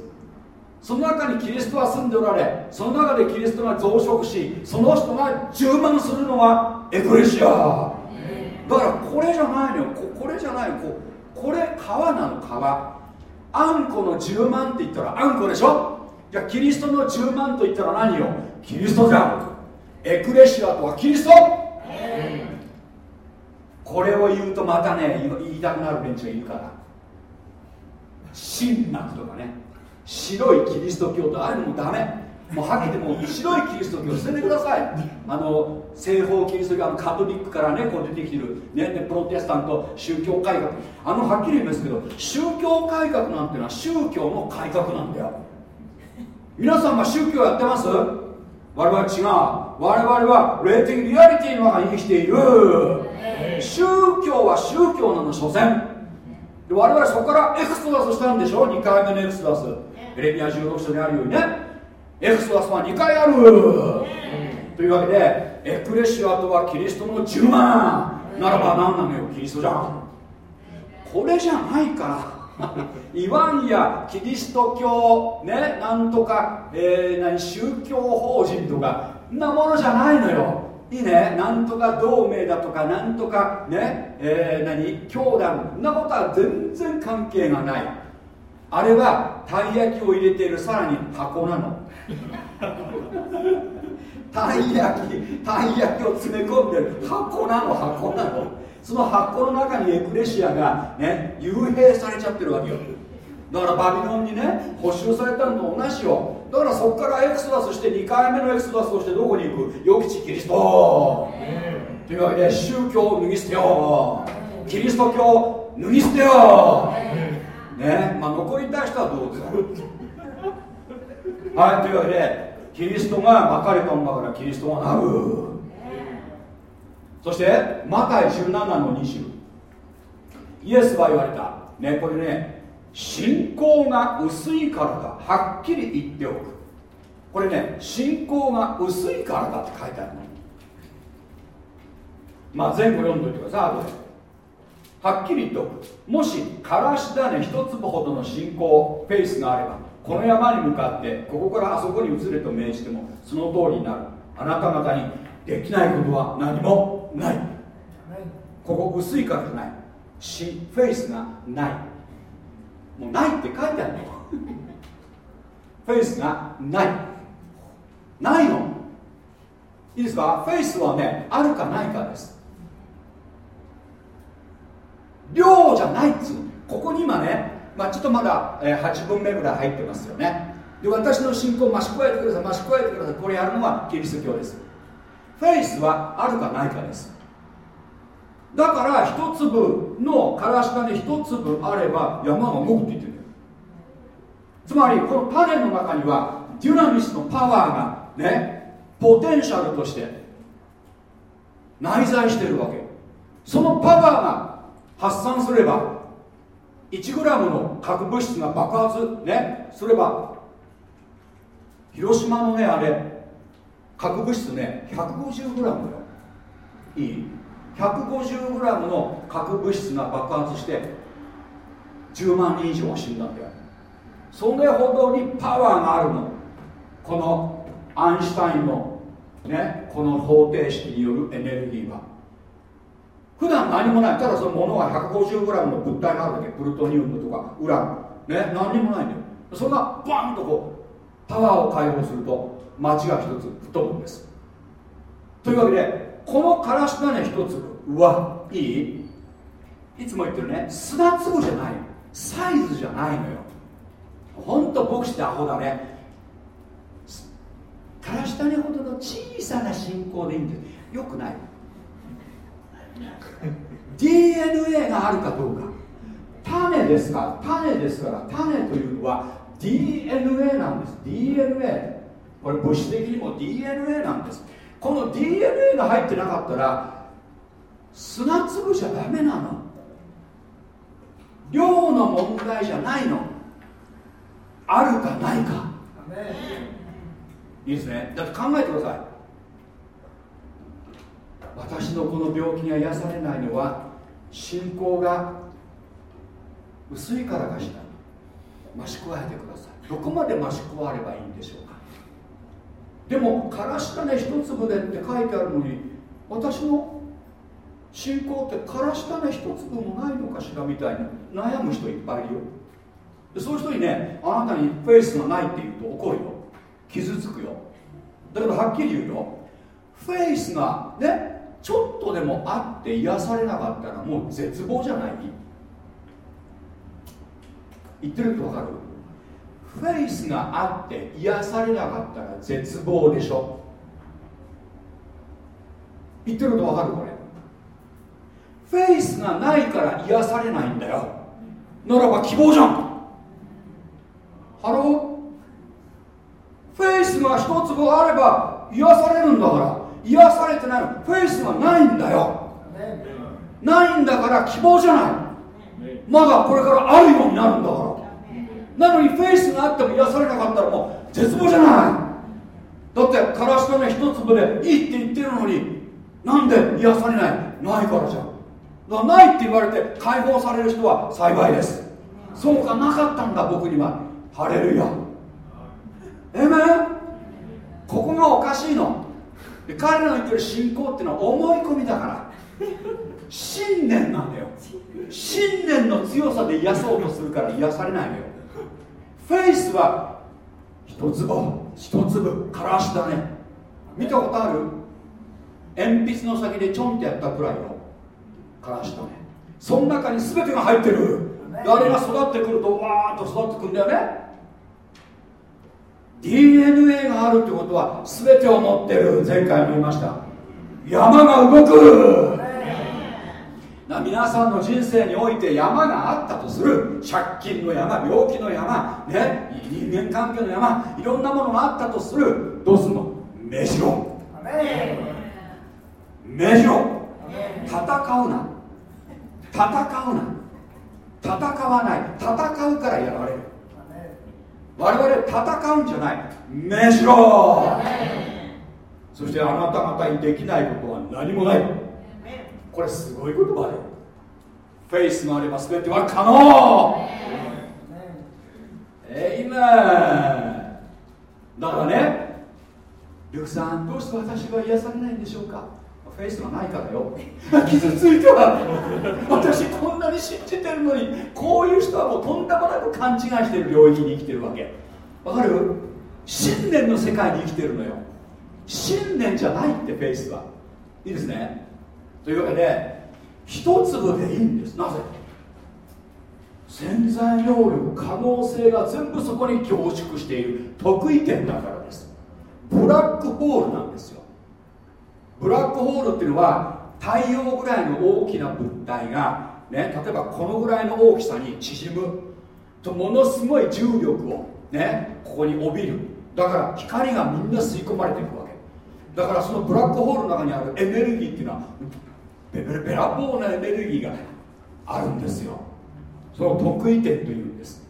その中にキリストは住んでおられその中でキリストが増殖しその人が充満するのはエクレシア。だからこれじゃないのよ。ここれじゃないここれ皮なの皮あんこの充満って言ったらあんこでしょ？じゃあキリストの充満と言ったら何よ？キリストじゃん。エクレシアとはキリスト、これを言うとまたね言いたくなる連中がいるから。神学とかね。白いキリスト教とああいうのもダメ。もうはっきりもう白いキリスト教捨ててください。あの西方キリスト教のカトリックからねこう出てきてる、ね、でプロテスタント宗教改革。あのはっきり言いますけど宗教改革なんてのは宗教の改革なんだよ。皆さんは宗教やってます？我々違う。我々は霊的リアリティの中に生きている。宗教は宗教なの所詮。で我々そこからエクソダスしたんでしょ？2回目のエクソダス。エレミア16章にあるようにね。エクソダスは2回ある。というわけでエクレシアとはキリストの10万。ならば何なのよキリストじゃん。これじゃないから。いわんやキリスト教ねなんとか、えー、何宗教法人とかなものじゃないのよ。いいね。なんとか同盟だとかなんとかね、えー、何教団。なことは全然関係がないあれはたい焼きを入れているさらに箱なの。たい焼きたい焼きを詰め込んでる。箱なの箱なの。その箱の中にエクレシアがね幽閉されちゃってるわけよ。だからバビロンにね補修されたのと同じよ。だからそこからエクソダスして2回目のエクソダスをしてどこに行く？予期地キリスト。というわけで宗教を脱ぎ捨てよう。キリスト教を脱ぎ捨てようね。まあ残りたい人はどうぞ はいというわけでキリストがまかれたんだからキリストがなる。そしてマタイ17の20イエスは言われた。ねこれね信仰が薄いからだ。はっきり言っておく。これね信仰が薄いからだって書いてあるの。まあ前後読んどいてください後で。はっきりともしからし種一粒ほどの信仰フェイスがあればこの山に向かってここからあそこに移れと命じてもその通りになる。あなた方にできないことは何もない。ここ薄いからじゃない。しフェイスがない。もうないって書いてあるの。フェイスがない。ないの？いいですか？フェイスはねあるかないかです。量じゃないっつうここに今ね、まあ、ちょっとまだ、えー、8分目ぐらい入ってますよね。で私の信仰を増し加えてください増し加えてください。これやるのはキリスト教です。フェイスはあるかないかです。だから一粒のからし種一粒あれば山が動くって言ってる。つまりこの種の中にはデュナミスのパワーがねポテンシャルとして内在してるわけ。そのパワーが発散すれば 1g の核物質が爆発ねすれば広島のねあれ核物質ね 150g よ。いい。150g の核物質が爆発して10万人以上が死んだんだよ。それほどにパワーがあるの。このアインシュタインのねこの方程式によるエネルギーは。普段何もない。ただそのものが 150g の物体があるだけ。プルトニウムとかウラン。ね？何にもないんだよ。それがバンとこうパワーを解放すると町が一つ吹っ飛ぶんです。というわけでこのからし種一粒はいい？いつも言ってるね。砂粒じゃない。サイズじゃないのよ。ほんと牧師ってアホだね。からし種ほどの小さな信仰でいいんです。よくない。DNA があるかどうか。種ですか？種ですから種というのは DNA なんです。DNA これ物質的にも DNA なんです。この DNA が入ってなかったら砂粒じゃダメなの。量の問題じゃないの。あるかないか。いいですね。だって考えてください私のこの病気が癒されないのは信仰が薄いからかしら。増し加えてください。どこまで増し加えればいいんでしょうか。でもからし種一粒でって書いてあるのに私の信仰ってからし種一粒もないのかしらみたいな悩む人いっぱいいるよ。でそういう人にねあなたにフェイスがないって言うと怒るよ。傷つくよ。だけどはっきり言うよフェイスがねちょっとでもあって癒されなかったらもう絶望じゃない？言ってるってわかる？フェイスがあって癒されなかったら絶望でしょ。言ってることわかる？これ。フェイスがないから癒されないんだよ。ならば希望じゃん。ハロー？フェイスが一粒あれば癒されるんだから。癒されてないフェイスがないんだよ。ないんだから希望じゃない。まだこれからあるようになるんだから。なのにフェイスがあっても癒されなかったらもう絶望じゃない。だってからし種一粒でいいって言ってるのになんで癒されない？ないからじゃん。だないって言われて解放される人は幸いです。そうかなかったんだ僕には。ハレルヤ。えめここがおかしいの。で彼らの言ってる信仰っていうのは思い込みだから。信念なんだよ。信念の強さで癒そうとするから癒されないのよ。フェイスは一粒。一粒。からしだね。見たことある？鉛筆の先でちょんってやったくらいの。からしだね。その中に全てが入ってる。あれが育ってくるとわーっと育ってくるんだよね DNA があるってことは全てを持ってる。前回も言いました。山が動く。な皆さんの人生において山があったとする。借金の山病気の山、ね、人間関係の山いろんなものがあったとする。どうするの？目白。目白。戦うな。戦うな。戦わない。戦うからやられる我々戦うんじゃない。目白そしてあなた方にできないことは何もない。これすごい言葉で。フェイスのあれば全ては可能。えいめだからねルクさんどうして私は癒されないんでしょうか？フェイスがないからよ。傷ついては 私こんなに信じてるのにこういう人はもうとんでもなく勘違いしてる領域に生きてるわけ。わかる？信念の世界に生きてるのよ。信念じゃないってフェイスは。いいですね。というわけで一粒でいいんです。なぜ？潜在能力可能性が全部そこに凝縮している。得意点だからです。ブラックホールなんですよ。ブラックホールっていうのは太陽ぐらいの大きな物体が、ね、例えばこのぐらいの大きさに縮むとものすごい重力を、ね、ここに帯びる。だから光がみんな吸い込まれていくわけ。だからそのブラックホールの中にあるエネルギーっていうのはベベべらぼうなエネルギーがあるんですよ。その得意点というんです。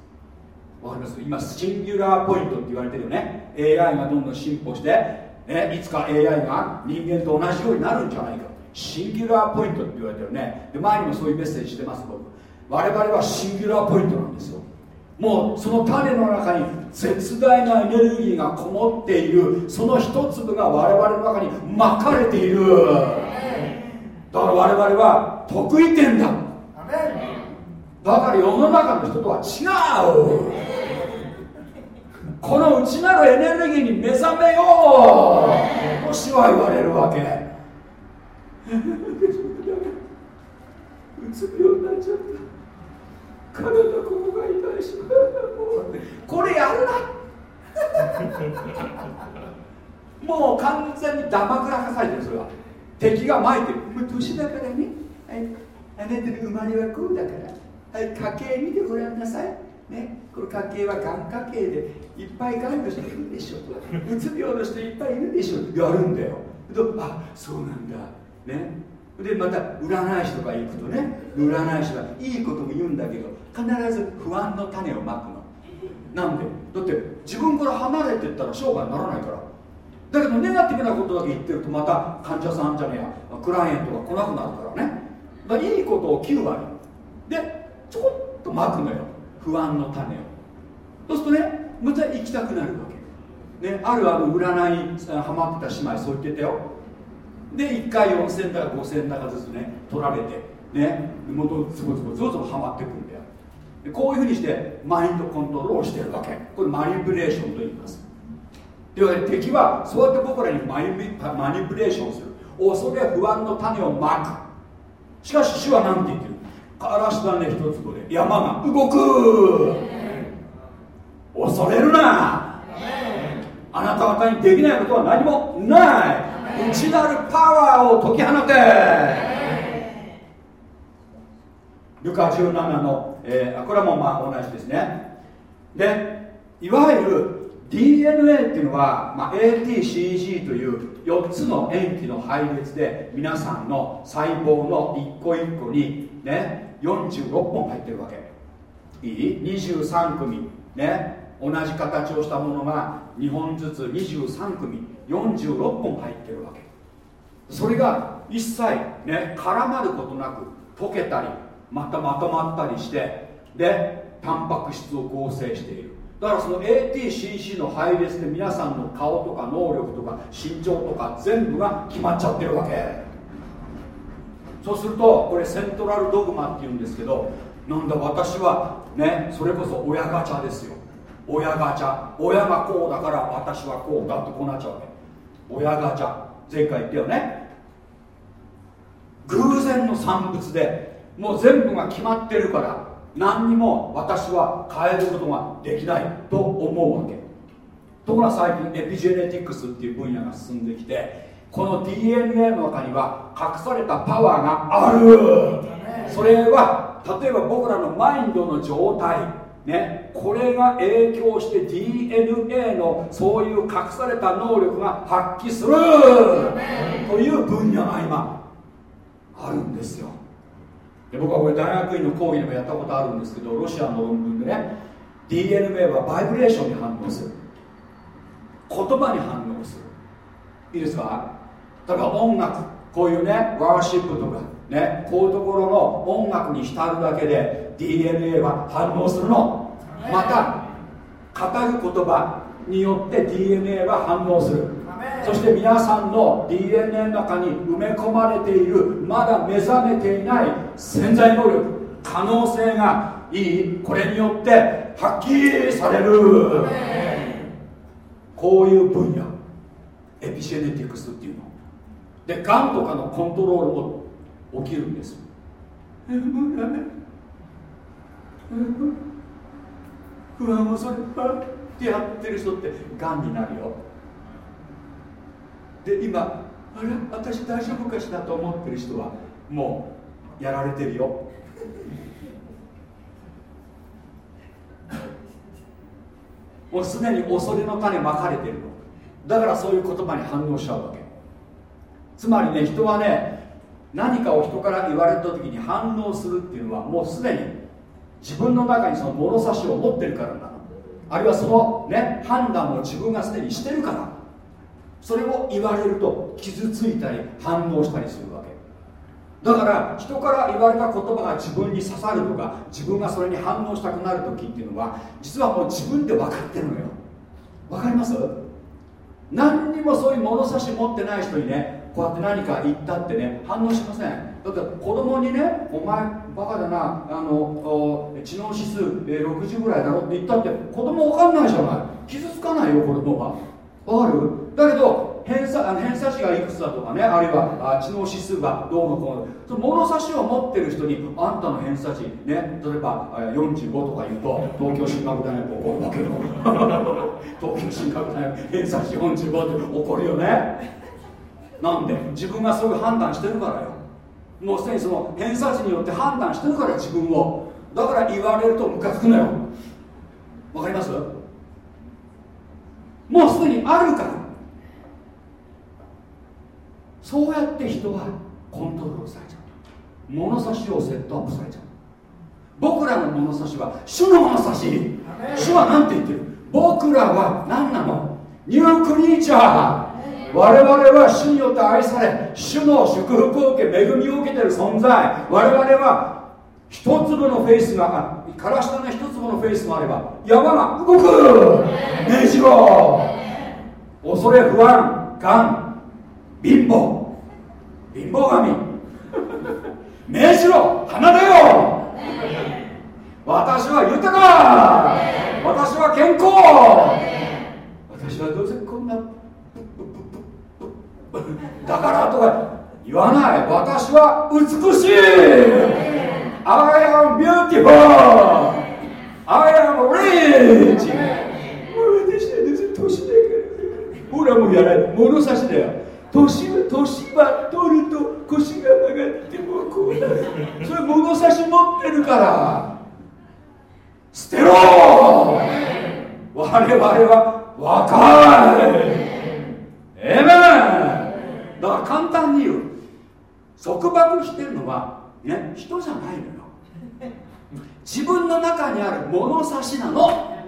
わかります？今シンギュラーポイントって言われてるよね。AI がどんどん進歩してね、いつか AI が人間と同じようになるんじゃないか。シンギュラーポイントって言われてるね。で前にもそういうメッセージしてます僕。我々はシンギュラーポイントなんですよ。もうその種の中に絶大なエネルギーがこもっている。その一粒が我々の中にまかれている。だから我々は得意点だ。だから世の中の人とは違うこの内なるエネルギーに目覚めよう。としは言われるわけ。うつ病になっちゃった。体ここが痛いし。これやるな。もう完全にダマくらかされてるそれは。敵がまいてる。もう年だからね、はい、あなたの生まれはこうだから。はい。家計見てごらんなさい。ねこの家系はがん家系でいっぱいがんの人いるでしょうつ病の人いっぱいいるでしょやるんだよあそうなんだ。ね。でまた占い師とか行くとね占い師はいいことも言うんだけど必ず不安の種をまくの。なんで？だって自分から離れてったら商売にならないから。だけどネガティブなことだけ言ってるとまた患者さんじゃねえやクライアントが来なくなるからね。だからいいことを9割でちょこっとまくのよ。不安の種を。そうするとねまた行きたくなるわけ、ね、あるあの占いハマってた姉妹そう言ってたよ。で1回4000だか5000だかずつね取られてね元つぼつぼつぼつぼはまってくんだよ。でこういうふうにしてマインドコントロールをしてるわけ。これマニプレーションと言います。では敵はそうやって僕らにマニマニプレーションする。恐れ不安の種をまく。しかし主は何て言ってる？嵐種一つで山が動く。恐れるな。あなた方にできないことは何もない。内なるパワーを解き放て。ルカ17の、えー、これもまあ同じですね。でいわゆる DNA っていうのは、まあ、ATCG という4つの塩基の配列で皆さんの細胞の一個一個にね46本入ってるわけ。いい？23組。ね。同じ形をしたものが2本ずつ。23組。46本入ってるわけ。それが一切ね絡まることなく溶けたりまたまとまったりしてでタンパク質を合成している。だからその ATCC の配列で皆さんの顔とか能力とか身長とか全部が決まっちゃってるわけ。そうするとこれセントラルドグマっていうんですけどなんだ私はねそれこそ親ガチャですよ。親ガチャ。親がこうだから私はこうだってこうなっちゃうわけ。親ガチャ。前回言ったよね。偶然の産物でもう全部が決まってるから何にも私は変えることができないと思うわけ。ところが最近エピジェネティクスっていう分野が進んできてこの DNA の中には隠されたパワーがある。それは例えば僕らのマインドの状態。ね、これが影響して DNA のそういう隠された能力が発揮する。という分野が今あるんですよ。で僕はこれ大学院の講義でもやったことあるんですけどロシアの論文でね DNA はバイブレーションに反応する。言葉に反応する。いいですか？例えば音楽こういうねワーシップとかね、こういうところの音楽に浸るだけで DNA は反応するの。また語る言葉によって DNA は反応する。そして皆さんの DNA の中に埋め込まれているまだ目覚めていない潜在能力可能性がいい。これによって発揮される。こういう分野。エピシェネティクスっていうのでがんとかのコントロールも起きるんです。不安をそれってやってる人ってがんになるよ。で今あれ？私大丈夫かしらと思ってる人はもうやられてるよ。もうすでに恐れの種まかれてるの。だからそういう言葉に反応しちゃうわけ。つまりね人はね何かを人から言われた時に反応するっていうのはもうすでに自分の中にその物差しを持ってるからなのあるいはそのね判断を自分がすでにしてるから。それを言われると傷ついたり反応したりするわけ。だから人から言われた言葉が自分に刺さるとか自分がそれに反応したくなる時っていうのは実はもう自分で分かってるのよ。分かります？何にもそういう物差し持ってない人にねこうやって何か言ったってね反応しません。だって子供にねお前バカだなあの知能指数60ぐらいだろって言ったって子供分かんないじゃない。傷つかないよ子供は。わかる？だけど偏差偏差値がいくつだとかねあるいはあ知能指数がどうのこうの。その物差しを持ってる人にあんたの偏差値ね例えば45とか言うと東京進学大学怒るわけよ。東京進学大学偏差値45って怒るよね。なんで？自分がそういう判断してるからよ。もうすでにその偏差値によって判断してるから自分を。だから言われるとムカつくのよ。わかります？もうすでにあるから。そうやって人はコントロールされちゃう。物差しをセットアップされちゃう。僕らの物差しは主の物差し。主は何て言ってる？僕らは何なの？ニュークリーチャー我々は主によって愛され主の祝福を受け恵みを受けている存在。我々は一粒のフェイスがからしたね一粒のフェイスがあれば山が動く。ねじろ恐れ不安がん貧乏。貧乏神。命じろ離れよ。私は豊か。私は健康。私はどうせこんなだからとか言わない。私は美しい。I am beautiful. I am rich. 私は年だからほらもうやらない。物差しだよ。年は年は取ると腰が曲がってもこうなる。それ物差し持ってるから。捨てろ。我々は若い。えめだから簡単に言う。束縛してるのは、ね、人じゃないのよ。自分の中にある物差しなの。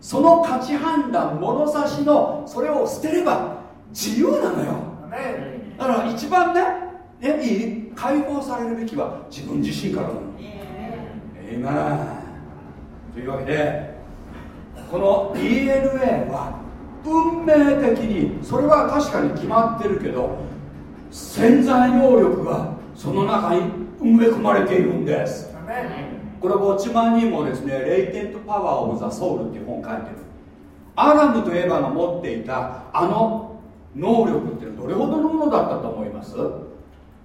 その価値判断物差しのそれを捨てれば自由なのよ。だから一番ねねいい解放されるべきは自分自身からなの。えいまというわけでこの DNA は運命的にそれは確かに決まってるけど潜在能力がその中に埋め込まれているんです。これウォッチマンにもですね「レイテント・パワー・オブ・ザ・ソウル」っていう本書いてる。アダムとエヴァが持っていたあの能力ってどれほどのものだったと思います？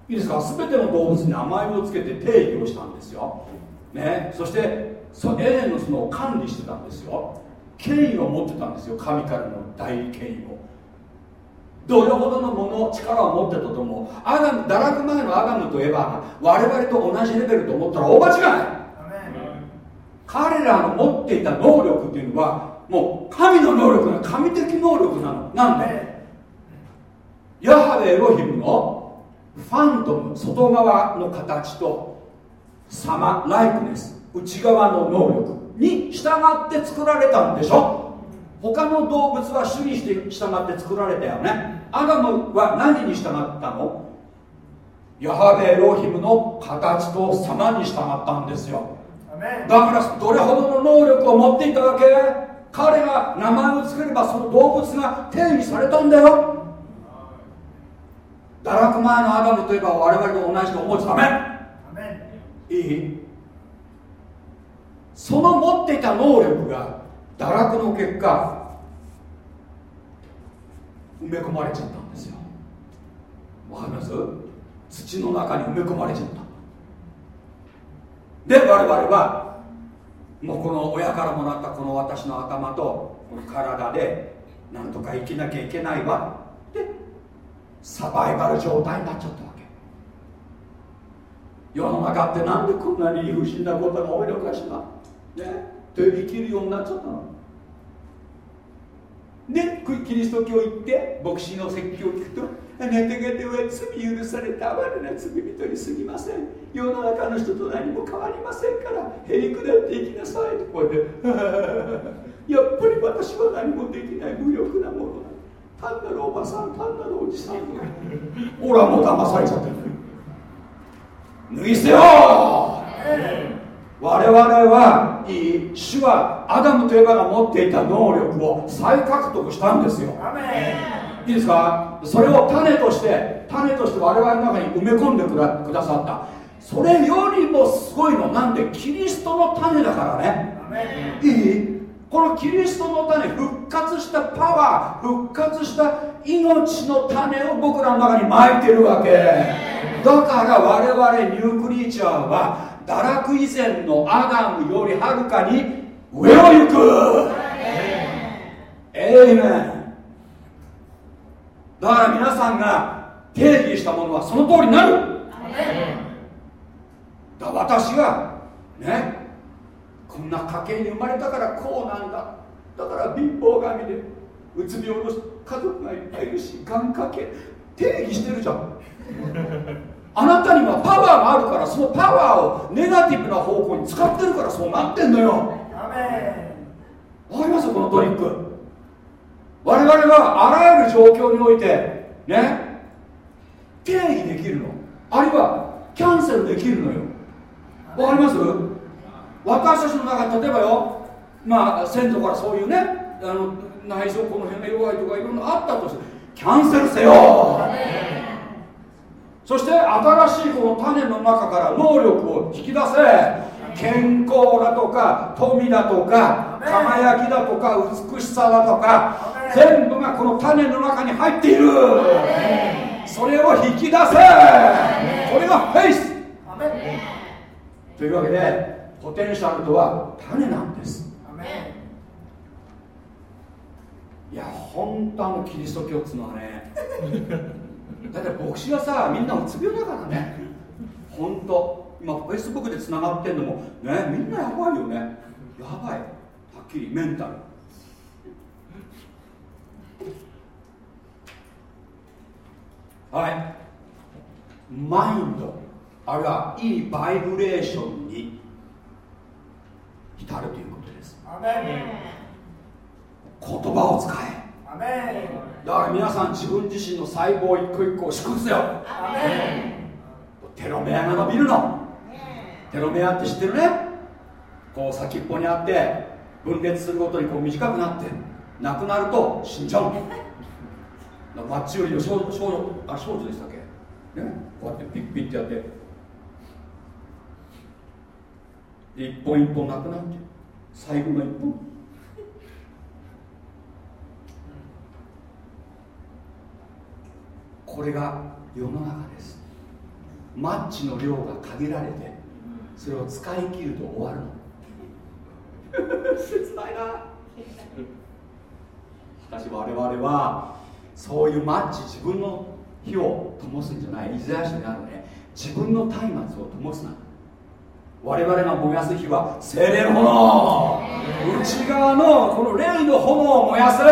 いいですか？全ての動物に名前を付けて定義をしたんですよ、ね、そしてエデンの園を管理してたんですよ権威を持ってたんですよ。神からの大権威を。どれほどのもの力を持ってたと思う。アダム堕落前のアダムとエヴァが我々と同じレベルと思ったら大間違い。彼らの持っていた能力っていうのはもう神の能力が神的能力なの。なんで？ヤハウェエロヒムのファントム外側の形と様ライクネス内側の能力。に従って作られたんでしょ？他の動物は主にして従って作られたよね。アダムは何に従ったの？ヤハベエロヒムの形と様に従ったんですよ。だからどれほどの能力を持っていたわけ？彼が名前を作ればその動物が定義されたんだよ。堕落前のアダムといえば我々と同じと思っちゃダメ。いい？その持っていた能力が堕落の結果埋め込まれちゃったんですよ。わかります？土の中に埋め込まれちゃった。で我々はもうこの親からもらったこの私の頭とこの体でなんとか生きなきゃいけないわ。でサバイバル状態になっちゃったわけ。世の中ってなんでこんなに理不尽なことが多いのかしら？ね。で生きるようになっちゃったの。でキリスト教行って牧師の説教を聞くとあなた方は罪許された哀れな罪人にすぎません。世の中の人と何も変わりませんからへりくだっていきなさい。とこうやって やっぱり私は何もできない。無力なものだ。単なるおばさん単なるおじさん。俺はもう騙されちゃってる。脱ぎ捨てよ我々はいい主はアダムとエバが持っていた能力を再獲得したんですよ。いいですか？それを種として種として我々の中に埋め込んでくださった。それよりもすごいのなんでキリストの種だからね。いい？このキリストの種復活したパワー復活した命の種を僕らの中にまいてるわけ。だから我々ニュークリーチャーは堕落以前のアダムよりはるかに上を行く。エイメンだから皆さんが定義したものはその通りになる。だ私がねこんな家系に生まれたからこうなんだ。だから貧乏神でうつ病の家族がいっぱいいるしがん家系定義してるじゃん。あなたにはパワーがあるからそのパワーをネガティブな方向に使ってるからそうなってんのよ。わかります？このトリック。我々はあらゆる状況においてね定義できるの。あるいはキャンセルできるのよ。わかります？私たちの中で例えばよまあ先祖からそういうねあの内臓この辺が弱いとかいろんなあったとしてキャンセルせよそして新しいこの種の中から能力を引き出せ。健康だとか富だとか輝きだとか美しさだとか全部がこの種の中に入っている。それを引き出せ。これがフェイス。というわけでポテンシャルとは種なんです。いや本当あのキリスト教っつうのはねだって牧師はさみんなうつ病だからね。本当。今フェイスブックでつながってんのもねみんなやばいよね。やばい。はっきりメンタル。はい。マインド。あるいはいいバイブレーションに。至るということです。言葉を使えだから皆さん自分自身の細胞一個一個を祝福せよ。テロメアが伸びるの。テロメアって知ってるね。こう先っぽにあって分裂するごとにこう短くなってなくなると死んじゃうマッチよりの少女あ少女でしたっけ？ね？こうやってピッピッってやって。一本一本なくなって最後の一本これが世の中です。マッチの量が限られてそれを使い切ると終わるの。切ないなしかし我々はそういうマッチ自分の火を灯すんじゃない。イザヤ書にあるね。自分の松明を灯すな。我々が燃やす火は精霊の炎。内側のこの霊の炎を燃やすこ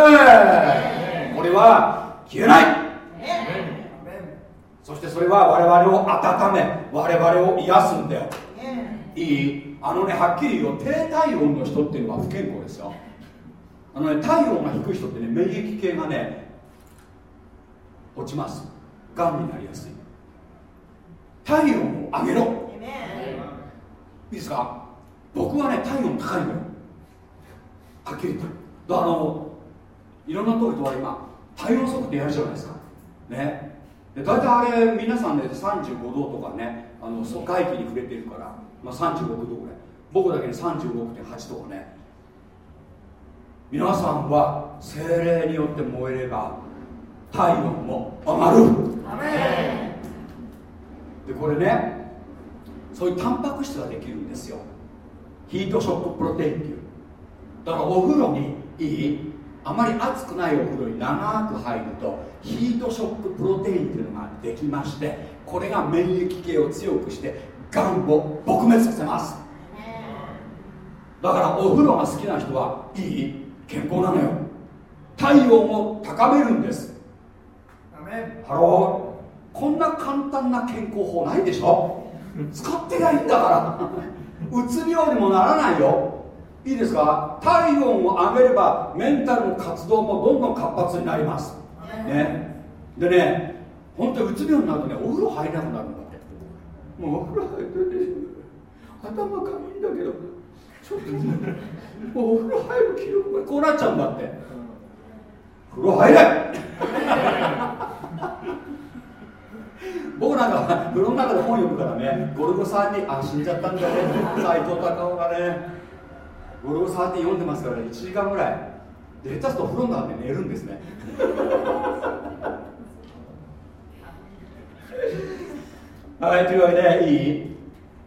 れは消えないそれは我々を温め我々を癒すんだよ。いい。あのねはっきり言うよ低体温の人っていうのは不健康ですよ。あのね体温が低い人ってね免疫系がね落ちます。がんになりやすい。体温を上げろ。いいですか？僕はね体温高いのよ。はっきり言ってあのいろんなとことは今体温測定やるじゃないですか。ねで大体あれ皆さんね35度とかねあの外気に触れてるから、まあ、36度ぐらい。僕だけに36.8とかね。皆さんは精霊によって燃えれば体温も上がる。でこれねそういうタンパク質ができるんですよ。ヒートショックプロテインっていう。だからお風呂にいいあまり熱くないお風呂に長く入るとヒートショックプロテインっていうのができましてこれが免疫系を強くしてがんを撲滅させます。だからお風呂が好きな人はいい健康なのよ。体温を高めるんです。 Hello。こんな簡単な健康法ないでしょ？使ってないんだから。うつ病にもならないよいいですか？体温を上げればメンタルの活動もどんどん活発になります。ね。でね本当にうつ病になるとねお風呂入れなくなるんだって。もうお風呂入って頭かいいんだけどちょっともうお風呂入る気力がこうなっちゃうんだって。風呂入れ。僕なんか風呂の中で本読むからねゴルゴさんにあ死んじゃったんだね斎藤隆夫がねゴルゴさんって読んでますから、ね、1時間ぐらい。で下手すと風呂の中で寝るんですね。はいというわけでいい？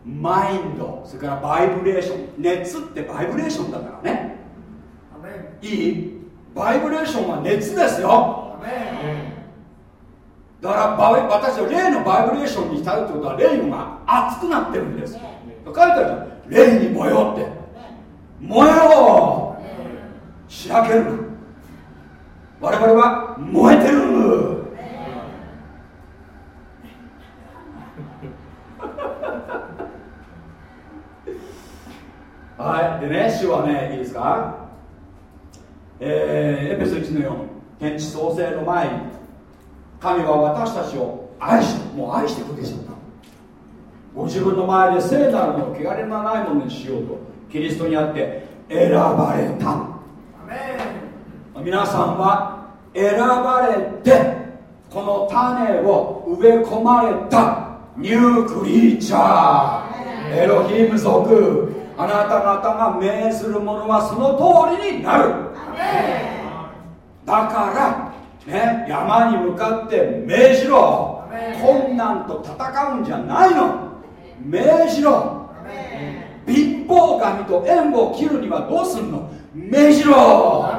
マインド。それからバイブレーション。熱ってバイブレーションだからね。いい？バイブレーションは熱ですよ。だから私は霊のバイブレーションに浸るってことは霊が熱くなってるんです。書いてある霊に燃えよって燃えよしらける。我々は燃えてる はい。でね主はねいいですか？えー、エペソ1の4天地創生の前に神は私たちを愛しもう愛してくれちゃった。ご自分の前で聖なるもの汚れのないものにしようと。キリストにあって選ばれた。皆さんは選ばれてこの種を植え込まれた。ニュークリーチャー。エロヒム族。あなた方が命ずるものはその通りになる。だから、ね、山に向かって命じろ。困難と戦うんじゃないの。命じろ。貧乏神と縁を切るにはどうすんの？命じろ。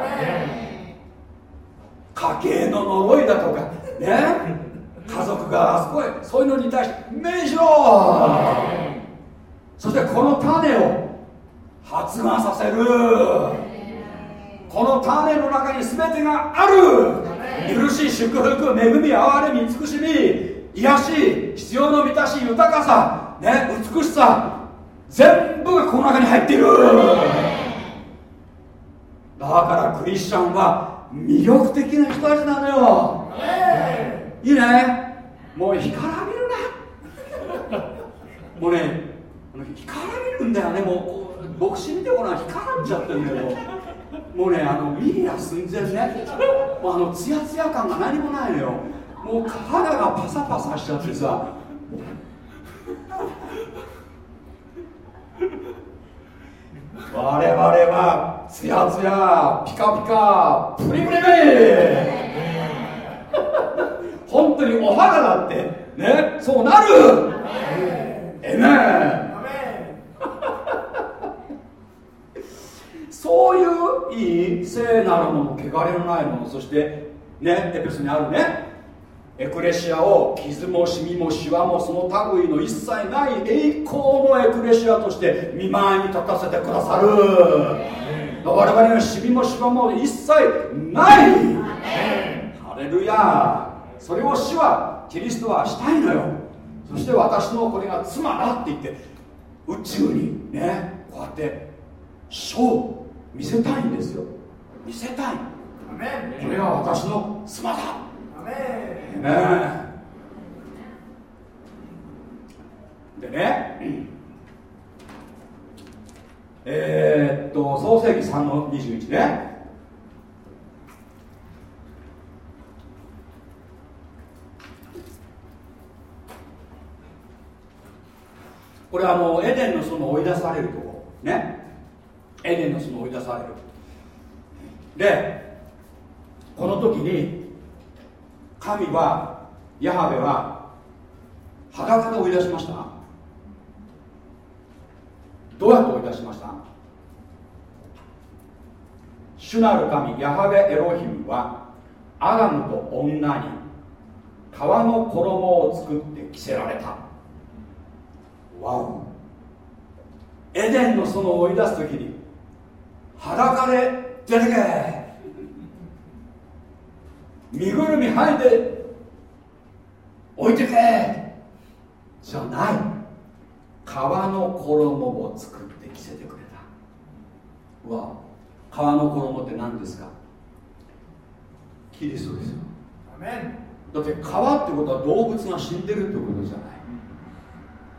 家計の呪いだとかね。家族があそこへそういうのに対して命じろ。そしてこの種を発芽させる。この種の中に全てがある。許し祝福恵み憐れみ慈しみ癒し必要の満たし豊かさ、ね、美しさ全部がこの中に入っている。だからクリスチャンは魅力的な人たちなのよ。いいね。もう干からびるな。もうね干からびるんだよね。もう牧師見てごらん干からんじゃってるんだよ。もうねあのミリア寸前ね。もうあのツヤツヤ感が何もないのよ。もう肌がパサパサしちゃってさ。我々はツヤツヤピカピカプリプリ 本当にお肌だってねそうなる。えめそういういい聖なるもの汚れのないものそしてねエペスにあるね。エクレシアを傷もシミもシワもその類の一切ない栄光のエクレシアとして見舞いに立たせてくださる。我々はシミもシワも一切ない。ハレルヤ。それを死はキリストはしたいのよ。そして私のこれが妻だって言って宇宙にねこうやってショー見せたいんですよ。見せたい。これは私の妻だ。ねでね。えー、っと創世紀3の21ね。これあのエデンの園追い出されるとこ。ね。エデンの園追い出される。でこの時に神はヤハベは裸で追い出しました。どうやって追い出しました。主なる神ヤハベエロヒムはアダムと女に革の衣を作って着せられた。わおエデンの園を追い出す時に裸で出てけ。身ぐるみ剥いて置いてけじゃない。革の衣を作って着せてくれた。わ革の衣って何ですか？キリストですよ。だって革ってことは動物が死んでるってことじゃない。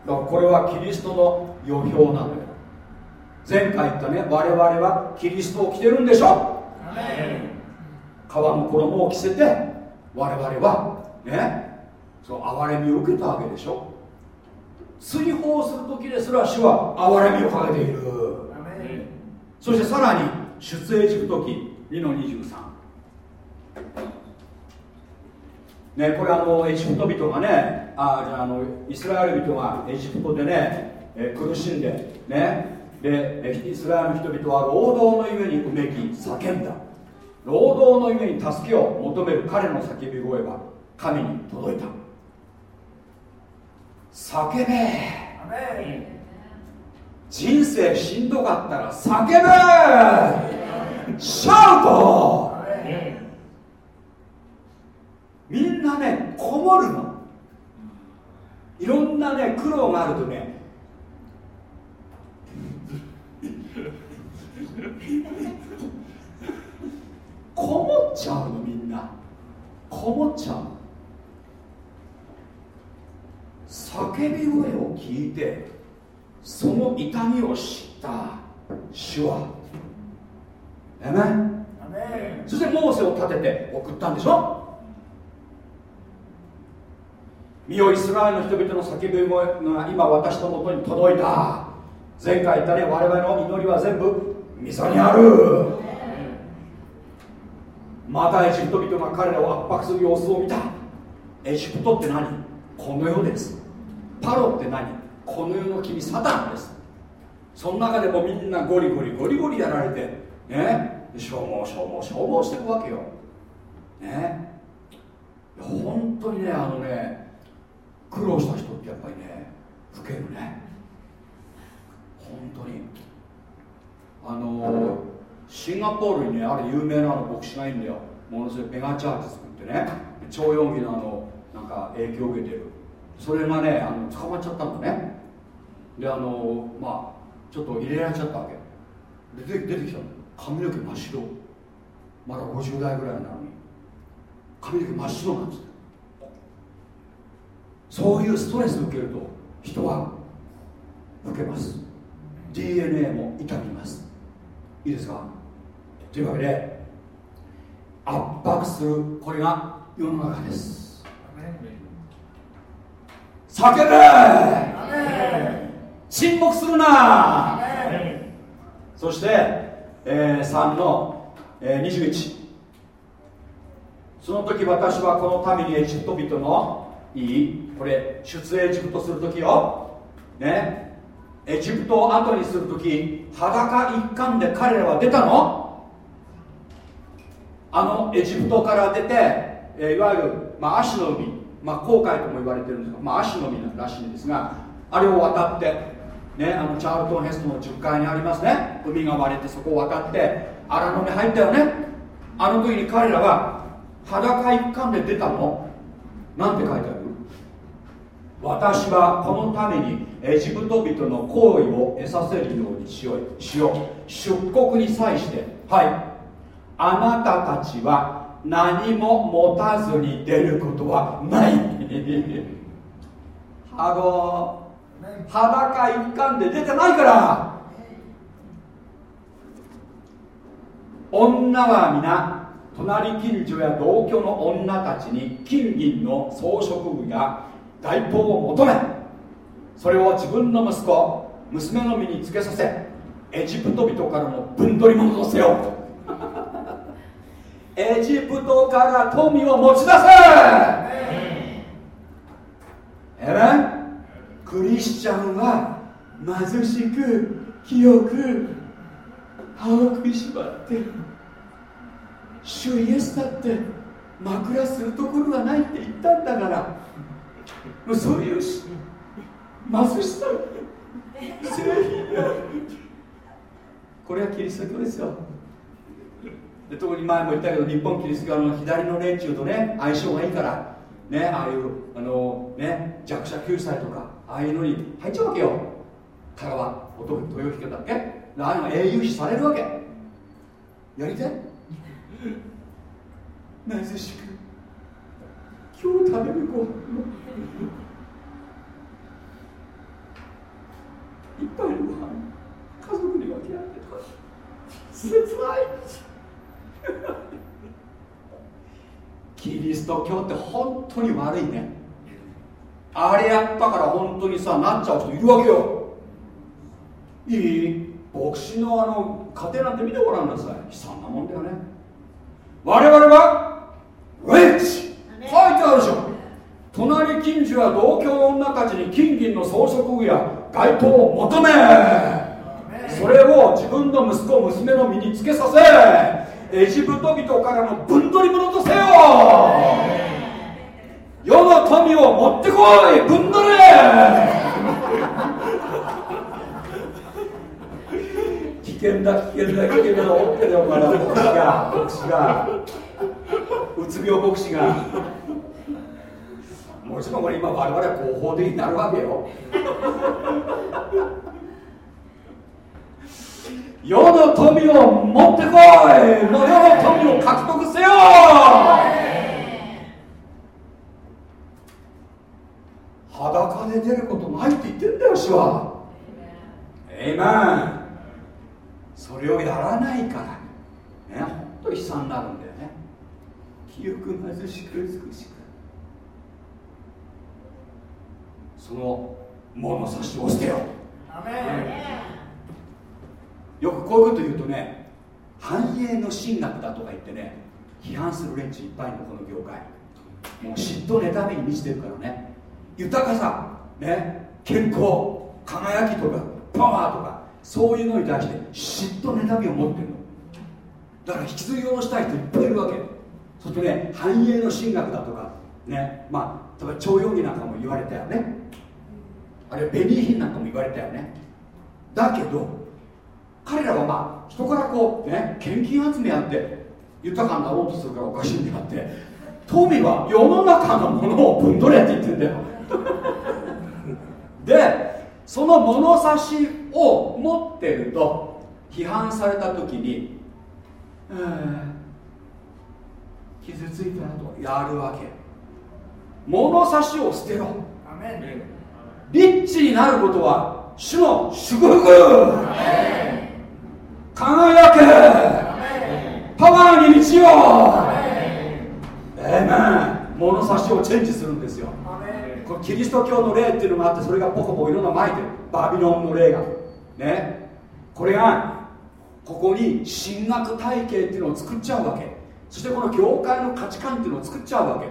だからこれはキリストの予表なのよ。前回言ったね我々はキリストを着てるんでしょ皮の衣を着せて我々はねその憐れみを受けたわけでしょ。追放する時ですら主は憐れみをかけている。そしてさらに出エジプト記2の23ね、これあのエジプト人がねあじゃあのイスラエル人がエジプトでね、え苦しんでねでイスラエルの人々は労働のゆえにうめき叫んだ労働のゆえに助けを求める彼の叫び声は神に届いた。叫べ。人生しんどかったら叫べ。シャウト。みんなねこもるの。いろんなね苦労があるとねこもっちゃうのみんな。こもっちゃう叫び声を聞いてその痛みを知った主は。えめそしてモーセを立てて送ったんでしょ？身をイスラエルの人々の叫び声が今私のもとに届いた。前回言ったね我々の祈りは全部溝にあるまたエジプト人が彼らを圧迫する様子を見た。エジプトって何？この世です。パロって何？この世の君サタンです。その中でもみんなゴリゴリゴリゴリやられてね？消耗消耗消耗していくわけよ。ね？本当にねあのね苦労した人ってやっぱりね老けるね。本当に。あのシンガポールにねある有名なの牧師がいるんだよ。ものすごいメガチャージ作ってね。超四儀のあのなんか影響を受けてる。それがねあの捕まっちゃったんだね。であのまあちょっと入れられちゃったわけ。で出てきたの。髪の毛真っ白。まだ50代ぐらいなのに。髪の毛真っ白なんですそういうストレスを受けると人は受けます。DNA も痛みます。いいですか？というわけで圧迫するこれが世の中です。叫べ。沈黙するな。そして、えー、3の、えー、21その時私はこの民にエジプト人のいいこれ出エジプトする時よ。ね。エジプトを後にする時裸一貫で彼らは出たのあのエジプトから出て、えー、いわゆる、まあ、足の海、まあ、航海とも言われてるんですが、まあ、足の海らしいんですがあれを渡って、ね、あのチャールトン・ヘストの10階にありますね。海が割れてそこを渡って荒野に入ったよね。あの時に彼らは裸一貫で出たの？なんて書いてある？私はこのためにエジプト人の好意を得させるようにしよう。しよう。出国に際してはい。あなたたちは何も持たずに出ることはない。ハロー裸一貫で出てないから。女は皆隣近所や同居の女たちに金銀の装飾具や外交を求めそれを自分の息子娘の身につけさせエジプト人からの分取り物とせよエジプトから富を持ち出せ。えらクリスチャンは貧しく清く歯を食いしばって主イエスだって枕するところがないって言ったんだから。もうそういう貧しさ。これはキリスト教ですよで特に前も言ったけど日本キリスト教の左の連中とね相性がいいからねああいうあのね弱者救済とかああいうのに入っちゃうわけよ。香川男豊彦だっけ？ああいうの英雄視されるわけ。やりた い貧しく今日食べるご飯いっぱいのご飯家族に分け合ってとか。切ない。キリスト教って本当に悪いね。あれやったから本当にさなっちゃう人いるわけよ。いい？牧師のあの家庭なんて見てごらんなさい。悲惨なもんだよね。我々はウェッジ書いてあるでしょ。隣近所や同居の女たちに金銀の装飾具や街灯を求めそれを自分の息子娘の身につけさせエジプト人からの分取り物とせよ。世の富を持ってこい分取れ。危険だ危険だ危険だ思ってるよお前ら牧師が。牧師が。うつ病牧師が。もちろんこれ今我々は合法的になるわけよ。世の富を持ってこい。の世の富を獲得せよ。裸で出ることないって言ってんだよ主は。えいまんそれをやらないからね本当に悲惨になるんだよね。清く貧しく美しく。その物差しを捨てよよくこういうこと言うとね繁栄の神学だとか言ってね批判する連中いっぱいのこの業界。もう嫉妬妬みに満ちてるからね。豊かさね健康輝きとかパワーとかそういうのに対して嫉妬妬みを持ってるの。だから引き継ぎをしたい人いっぱいいるわけ。そしてね繁栄の神学だとかねまあ例えば徴用儀なんかも言われたよね。あるいはベビー品なんかも言われたよね。だけど彼らはまあ人からこうね献金集めやって豊かになろうとするからおかしいんであって富は世の中のものをぶんどれって言ってんだよ。でその物差しを持ってると批判された時に傷ついたなとやるわけ。物差しを捨てろ。リッチになることは主の祝福輝け。パワーに満ちよう。えめ物差しをチェンジするんですよ。これキリスト教の霊っていうのがあってそれがポコポコいろんな巻いてるバビロンの霊が。ね。これがここに神学体系っていうのを作っちゃうわけ。そしてこの教会の価値観っていうのを作っちゃうわけ。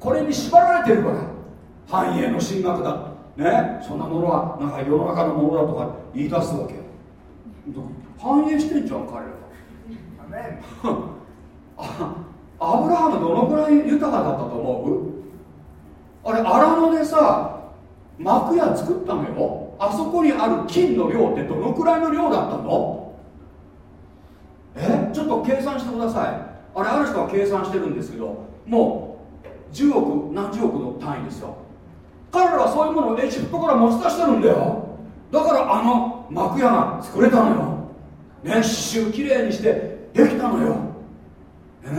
これに縛られてるから。繁栄の神学だ。ね。そんなものはなんか世の中のものだとか言い出すわけ反映してんじゃん彼らあアブラハムどのくらい豊かだったと思う？あれ荒野でさ幕屋作ったのよ。あそこにある金の量ってどのくらいの量だったの？え？ちょっと計算してください。あれある人は計算してるんですけどもう10億何十億の単位ですよ。彼らはそういうものをエジプトから持ち出してるんだよ。だからあの幕屋が作れたのよ。ね刺繍きれいにしてできたのよ。ね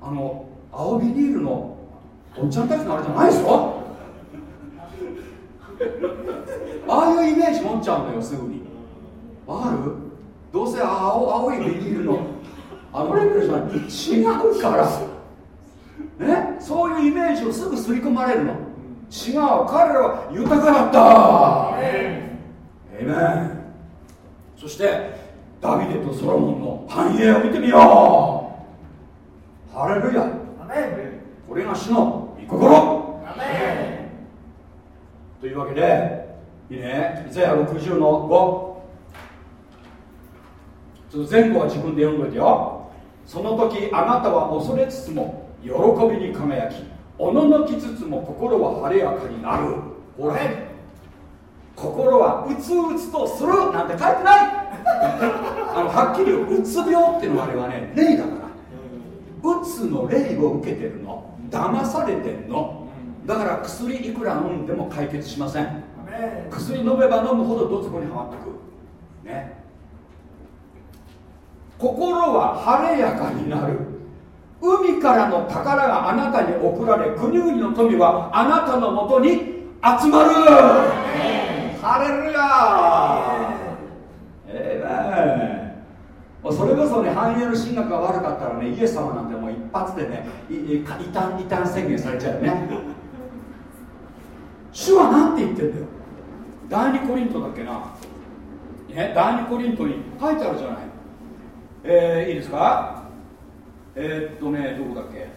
あの青ビニールのおっちゃんたちのあれじゃないでしょああいうイメージ持っちゃうのよすぐに。ある？どうせ青青いビニールのあのレベルじゃない違うから。ね？そういうイメージをすぐ刷り込まれるの。違う。彼らは豊かだった。エイメンそしてダビデとソロモンの繁栄を見てみよう。ハレルヤ。これが主の御心。というわけでいいね。イザヤ60の5ちょっと前後は自分で読んどいてよ。その時あなたは恐れつつも喜びに輝きおののきつつも心は晴れやかになる。ほら心はうつうつとするなんて書いてない。あのはっきり言ううつ病っていうのはあれはね霊だから。うつの霊を受けてるの。騙されてんの。だから薬いくら飲んでも解決しません。薬飲めば飲むほどどつぼにはまってく。るね。心は晴れやかになる。海からの宝があなたに送られ国々の富はあなたのもとに集まるハレルヤええー、それこそね繁栄の進学が悪かったらねイエス様なんてもう一発でね異端異端宣言されちゃうよね。主は何て言ってんだよ。第二コリントだっけな、ね、第二コリントに書いてあるじゃない。えー、いいですか？えー、っとねどこだっけ、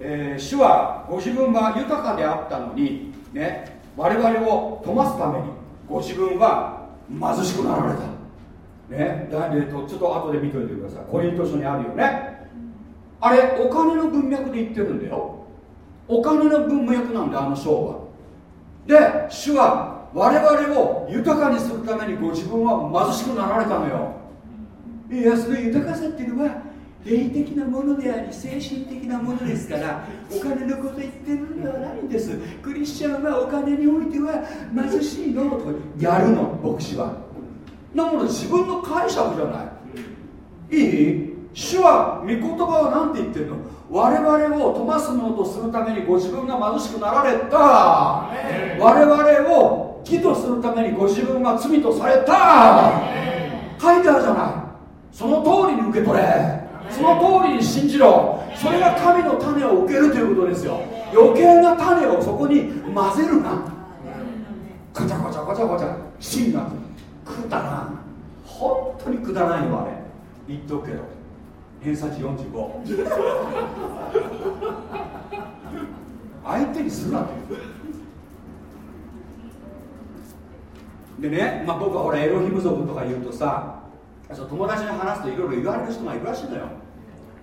えー、主はご自分は豊かであったのにね我々を富ますためにご自分は貧しくなられた。ね第2とちょっと後で見ておいてください。コリント書にあるよね。あれお金の文脈で言ってるんだよ。お金の文脈なんだあの章は。で主は我々を豊かにするためにご自分は貧しくなられたのよ。いやその豊かさっていうのは霊的なものであり精神的なものですからお金のこと言ってるのではないんです。クリスチャンはお金においては貧しいのとやるの牧師は。なもの自分の解釈じゃない。いい？主は御言葉は何て言ってるの？我々を飛ばすものとするためにご自分が貧しくなられた。我々を義とするためにご自分が罪とされた。書いてあるじゃない。その通りに受け取れ。その通りに信じろ。それが神の種を受けるということですよ。余計な種をそこに混ぜるな。ガチャガチャガチャガチャ真がくだらん。本当にくだらないよあれ。言っとくけど。偏差値45相手にするなって。でね、まあ、僕はほらエロヒム族とか言うとさそ友達に話すといろいろ言われる人がいるらしいのよ。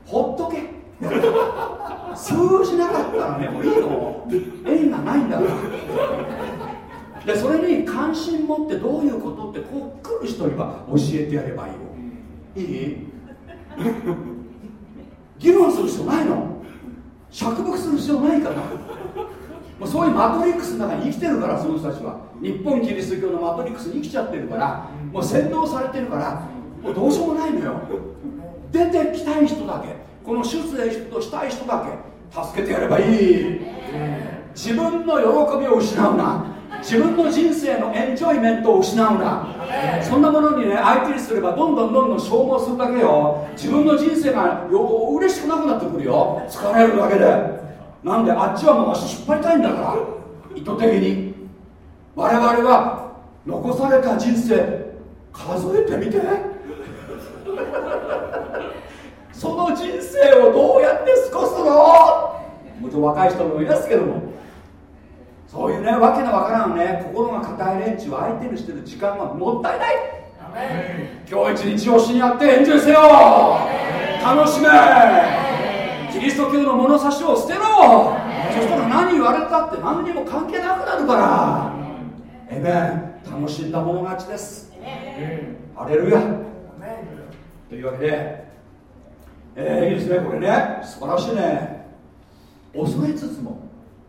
ほっとけ。通じなかったらねもういいの。縁がないんだから。でそれに関心持ってどういうことってこう来る人には教えてやればいいよ。いい？議論する必要ないの。釈伏する必要ないから。もうそういうマトリックスの中に生きてるからその人たちは。日本キリスト教のマトリックスに生きちゃってるから。もう洗脳されてるから。もうどうしようもないのよ。出てきたい人だけ。この出世としたい人だけ助けてやればいい。自分の喜びを失うな。自分の人生のエンジョイメントを失うな。そんなものにね相手にすればどんどんどんどん消耗するだけよ。自分の人生がよ嬉しくなくなってくるよ。疲れるだけで。なんであっちはもう足引っ張りたいんだから。意図的に。我々は残された人生数えてみて。その人生をどうやって過ごすの？もちろん若い人もいますけども。そういうねわけのわからんね心が硬い連中を相手にしてる時間はもったいない。今日一日をしにやってエンジョイせよ。楽しめ。キリスト教の物差しを捨てろ。そしたら何言われたって何にも関係なくなるから。えめ楽しんだ者勝ちです。ハレルヤというわけで、えー、いいですねこれね。素晴らしいね。恐れつつも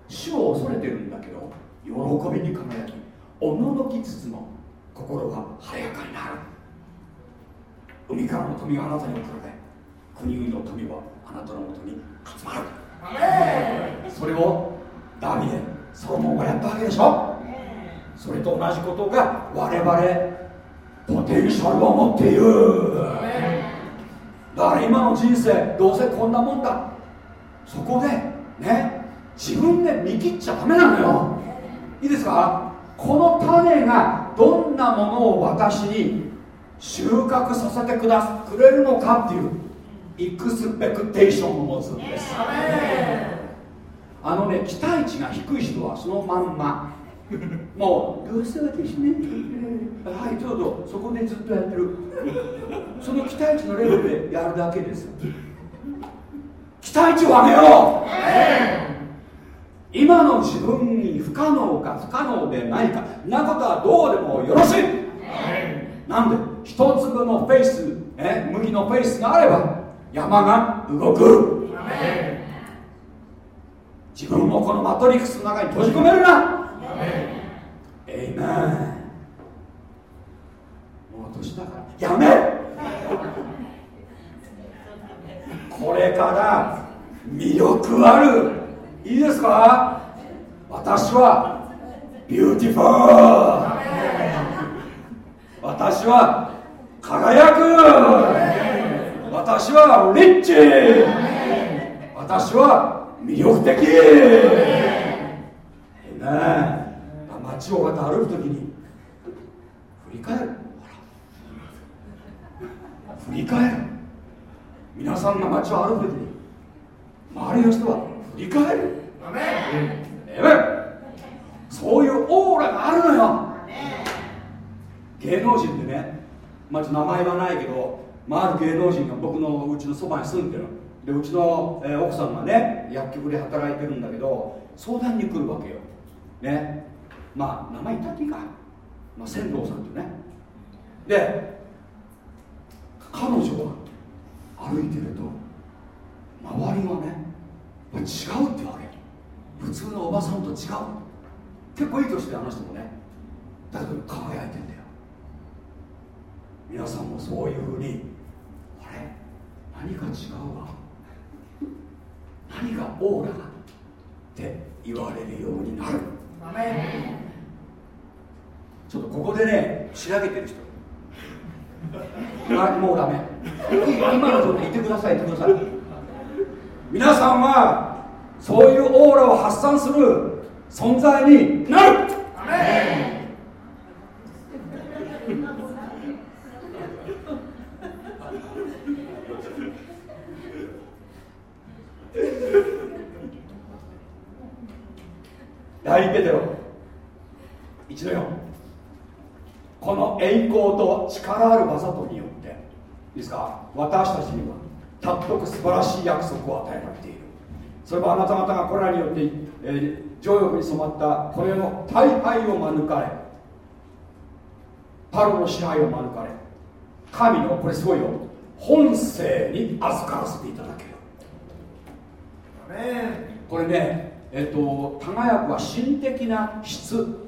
主を恐れてるんだけど喜びに輝きおののきつつも心が晴れやかになる。海からの富があなたに送られ国々の富はあなたのもとに集まる。それをダビデソロモンがやったわけでしょ。それと同じことが我々ポテンシャルを持っている。だから今の人生どうせこんなもんだ。そこでね自分で見切っちゃダメなのよ。いいですか？この種がどんなものを私に収穫させてくだくれるのかっていうイクスペクテーションを持つんです。あのね期待値が低い人はそのまんま。もうどうせ私ねはいどうぞそこでずっとやってる。その期待値のレベルでやるだけです。期待値を上げよう、今の自分に不可能か不可能でないかなことはどうでもよろしい、なんで一粒のフェイス、え麦のフェイスがあれば山が動く、自分をこのマトリックスの中に閉じ込めるな。エイメンもう年だから。やめ！これから魅力ある。いいですか？私は beautiful私は輝く。私はリッチ。私は魅力的。ね街を渡歩く時に振り返る。振り返る。皆さんが街を歩く時に周りの人は振り返る。えそういうオーラがあるのよ。芸能人でね、まあ、名前はないけど、まあ、ある芸能人が僕のうちのそばに住んでる。でうちの、えー、奥さんがね薬局で働いてるんだけど相談に来るわけよ。ね。まあ名前言ったっていいか、まあ、仙道さんってね。で彼女は歩いてると周りがね違うってわけ。普通のおばさんと違う。結構いい年であの人もねだけど輝いてんだよ。皆さんもそういうふうにあれ？何か違うわ。何がオーラがって言われるようになる。ちょっとここでね仕上げてる人あもうダメ。今の状態言ってくださいってください皆さんはそういうオーラを発散する存在になる。大ペテロの4この栄光と力ある技とによっていいですか？私たちにはたっとく素晴らしい約束を与えられている。それはあなた方がこれらによって、えー、情欲に染まったこれの大敗を免れパロの支配を免れ神のこれすごいよ本性に預からせていただける。これねえっと多賀薬は心的な質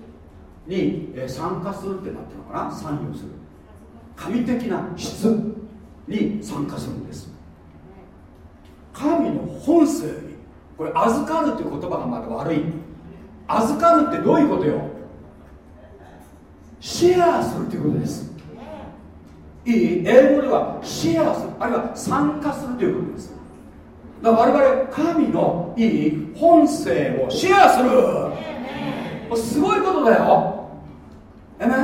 に、参加するってなってるのかな？参与する。神的な質に参加するんです。神の本性にこれ預かるっていう言葉がまだ悪い。預かるってどういうことよ？シェアするっていうことです。いい？英語ではシェアするあるいは参加するということです。だから我々神のいい本性をシェアする。すごいことだよ。えめ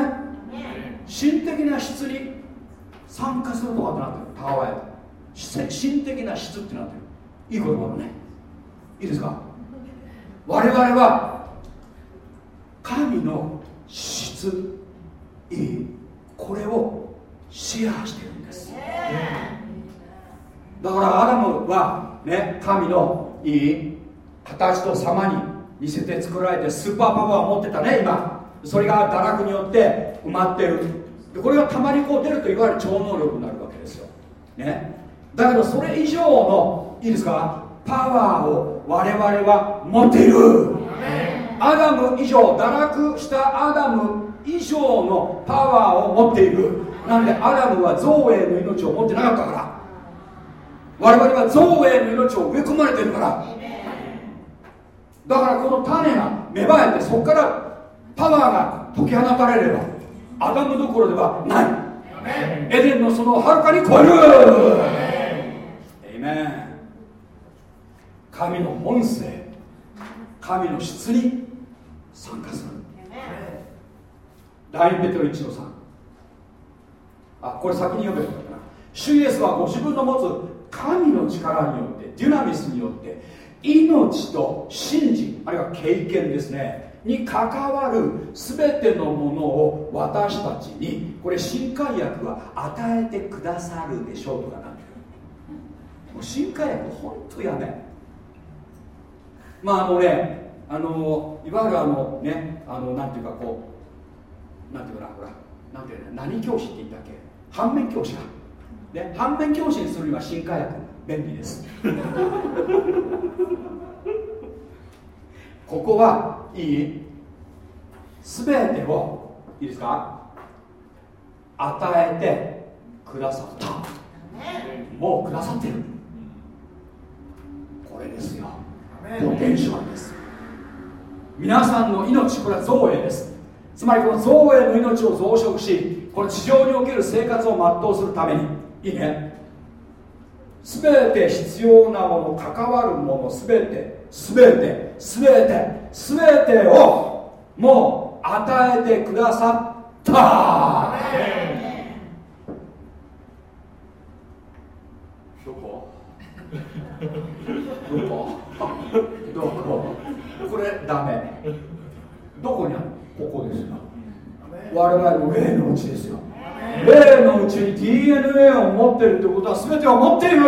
心的な質に参加するとかってなってる。タワー心的な質ってなってる。いい言葉だね。いいですか？我々は神の質いい。これをシェアしてるんです。だからアダムはね神のいい形と様に似せて作られてスーパーパワーを持ってたね今それが堕落によって埋まってる。でこれがたまにこう出るといわゆる超能力になるわけですよ、ね、だけどそれ以上のいいですか？パワーを我々は持っているアダム以上堕落したアダム以上のパワーを持っている。なんでアダムはゾーエーの命を持ってなかったから。我々は造営の命を植え込まれてるから。だからこの種が芽生えてそこからパワーが解き放たれればアダムどころではない。エデンのそのをはるかに超える。エイメン神の本性神の質に参加する。第2ペテロ1の3あこれ先に読めばよかったな。主イエスはご自分の持つ神の力によってデュナミスによって命と信心あるいは経験ですねに関わる全てのものを私たちにこれ新海薬は与えてくださるでしょうとかなもう新海薬本当やめまああのねあのいわゆるあのねあのなんていうかこうなんていうかなほらなんていうの何教師って言ったっけ？反面教師か。ね反面教師にするには新科学便利です。ここはいい？全てをいいですか？与えてくださった。もうくださってる。これですよ。ポテンシャルです。皆さんの命これは造営です。つまりこの造営の命を増殖しこの地上における生活を全うするためにいいね。全て必要なもの関わるもの全て全て全て全てをもう与えてくださった。どこ？どこ？どこ？こ？れダメ。どこにある？ここですよ。我々の霊のうちですよ。霊のうちに DNA を持ってるってことは全てを持っている。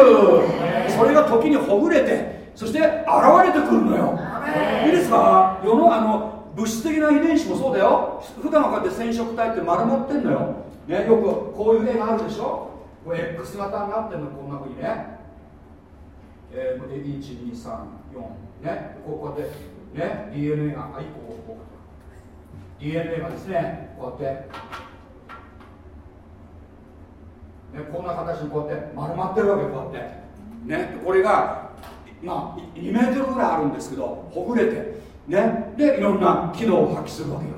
それが時にほぐれてそして現れてくるのよ。いいですか？世のあの物質的な遺伝子もそうだよ。普段はこうやって染色体って丸まってんのよ、ね、よくこういう絵があるでしょ？これ X 型になってるのこんなふうにね。えー、1234ねこうやってね DNA があ1個こう DNA がですねこうやってね、こんな形にこうやって丸まってるわけこうやって。ねこれがまあ2メートルぐらいあるんですけどほぐれて。ね。でいろんな機能を発揮するわけよ。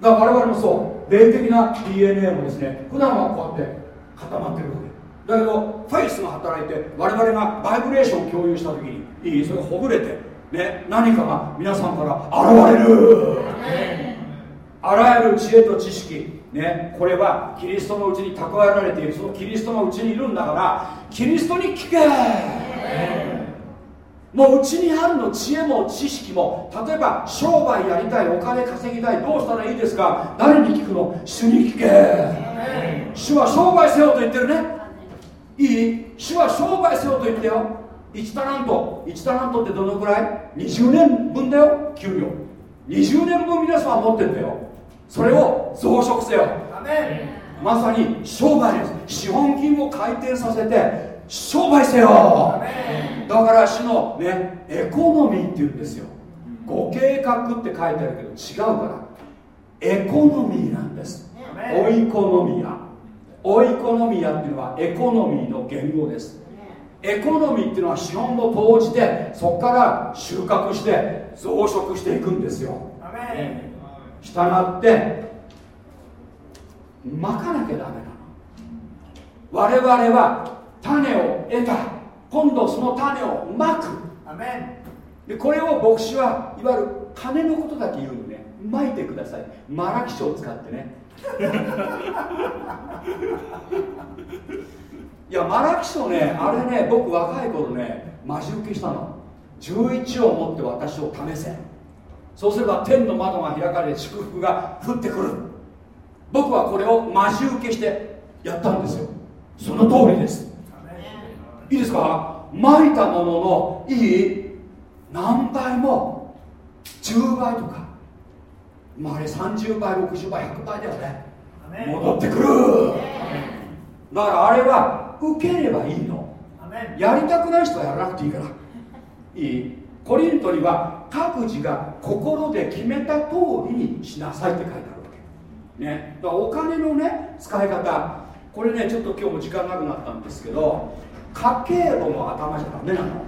だから我々もそう。霊的な DNA もですね普段はこうやって固まってるわけ。だけどフェイスが働いて我々がバイブレーションを共有した時にいい？それがほぐれて。ね。何かが皆さんから現れる。あらゆる知恵と知識。ね、これはキリストのうちに蓄えられている。そのキリストのうちにいるんだからキリストに聞け。もううちにあるの知恵も知識も例えば商売やりたいお金稼ぎたいどうしたらいいですか？誰に聞くの？主に聞け。主は商売せよと言ってるね。いい？主は商売せよと言ってよ。1タラント。1タラントってどのくらい？20年分だよ。給料。20年分皆さん持ってるんだよ。それを増殖せよ。まさに商売です。資本金を回転させて商売せよ。だから主のねエコノミーって言うんですよ。ご計画って書いてあるけど違うから。エコノミーなんです。オイコノミア。オイコノミアっていうのはエコノミーの言語です。エコノミーっていうのは資本を投じてそこから収穫して増殖していくんですよ。従ってまかなきゃダメなの。我々は種を得た。今度その種をまく。でこれを牧師はいわゆる種のことだけ言うのね。まいてください。マラキシを使ってね。いやマラキショねあれね僕若い頃ね待ち受けしたの。11を持って私を試せ。そうすれば天の窓が開かれ祝福が降ってくる。僕はこれを待ち受けしてやったんですよ。その通りですいいですか？まいたもののいい何倍も？10倍とか。まああれ30倍60倍100倍だよね。戻ってくる。だからあれは受ければいいの。やりたくない人はやらなくていいから。いい？コリントには各自が心で決めた通りにしなさいって書いてあるわけ。ね。だからお金のね使い方。これねちょっと今日も時間なくなったんですけど家計簿の頭じゃダメなの。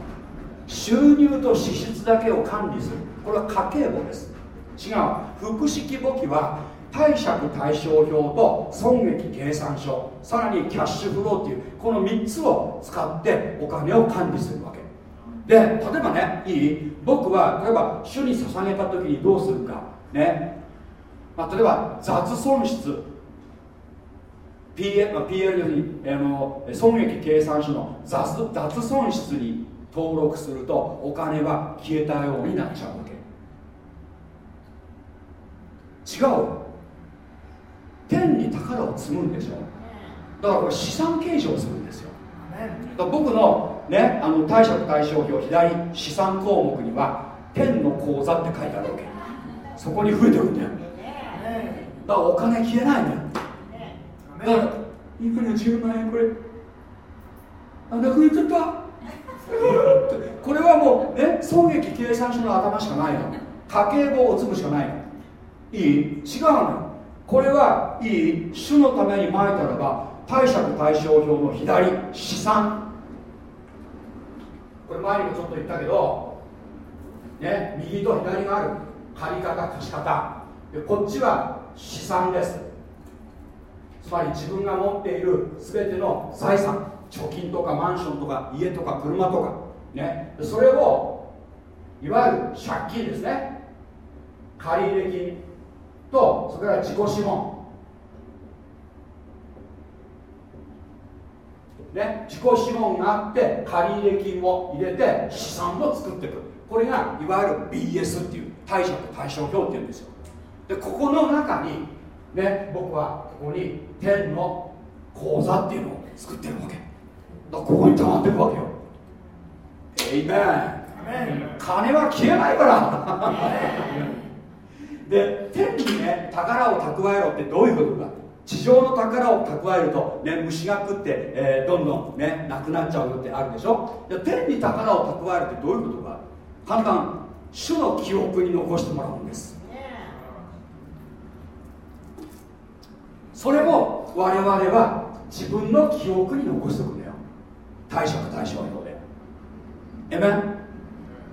収入と支出だけを管理する。これは家計簿です。違う。複式簿記は貸借対照表と損益計算書。さらにキャッシュフローっていうこの3つを使ってお金を管理するわけ。で例えばねいい？僕は例えば主に捧げた時にどうするか。ね、まあ、例えば雑損失。PL, PL にあの損益計算書の雑雑損失に登録するとお金は消えたようになっちゃうわけ。違う。天に宝を積むんでしょ。だからこれ資産計上するんですよ。だ僕のねあの貸借対照表左資産項目には天の口座って書いてあるわけ。そこに増えてるんだよ。だからお金消えないんだよだからいくら10万円これあなくなっちゃったこれはもうね損益計算書の頭しかないの。家計簿を積むしかないの。いい？違うのこれはいい？主のためにまいたらば貸借対照表の左資産。これ前にもちょっと言ったけどね右と左がある。借方貸方。こっちは資産です。つまり自分が持っている全ての財産貯金とかマンションとか家とか車とかね。それをいわゆる借金ですね。借入金とそれから自己資本。ね、自己資本があって借入金を入れて資産を作っていく。これがいわゆる BS っていう貸借対照表っていうんですよ。でここの中にね僕はここに天の口座っていうのを作ってるわけ。だからここに溜まってるわけよ。えいめん金は消えないから。で天にね宝を蓄えろってどういうことか。地上の宝を蓄えると、ね、虫が食って、えー、どんどんねなくなっちゃうよってあるでしょ。で天に宝を蓄えるってどういうことか。簡単。主の記憶に残してもらうんですそれも我々は自分の記憶に残しておくんだよ。貸借対照表で。えめ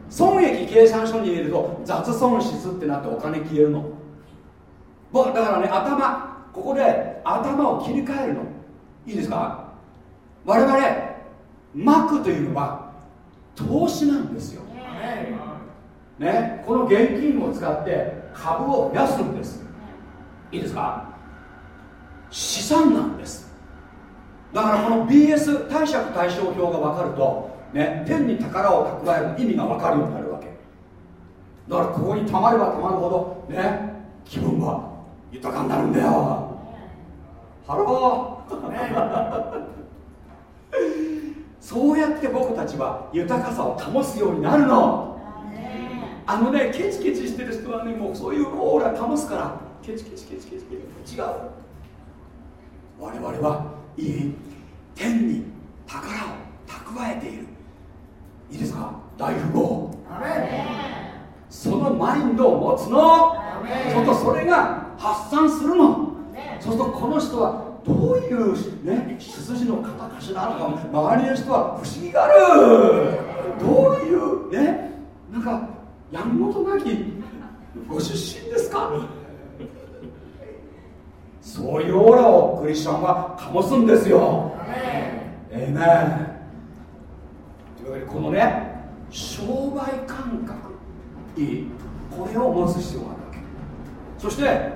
損益計算書に入れると雑損失ってなってお金消えるの。だからね頭ここで頭を切り替えるの。いいですか？我々マクというのは投資なんですよ。ね、この現金を使って株を増やすんです。いいですか？資産なんです。だからこの BS 貸借対照表が分かると、ね、天に宝を蓄える意味が分かるようになるわけ。だからここにたまればたまるほどね気分は豊かになるんだよ。 Hello。そうやって僕たちは豊かさを保つようになるの。あのねケチケチしてる人はねもうそういうオーラ保つからケチケチケチケチケチ。違う。我々はいい天に宝を蓄えている。いいですか？大富豪。そのマインドを持つの。そうするとそれが発散するの。そうするとこの人はどういうね血筋の方かしらとか周りの人は不思議がある。どういうねなんかやんごとなきご出身ですか？そういうオーラをクリスチャンは醸すんですよ。ええねというわけでこのね商売感覚いい。これを持つ必要があるわけ。そして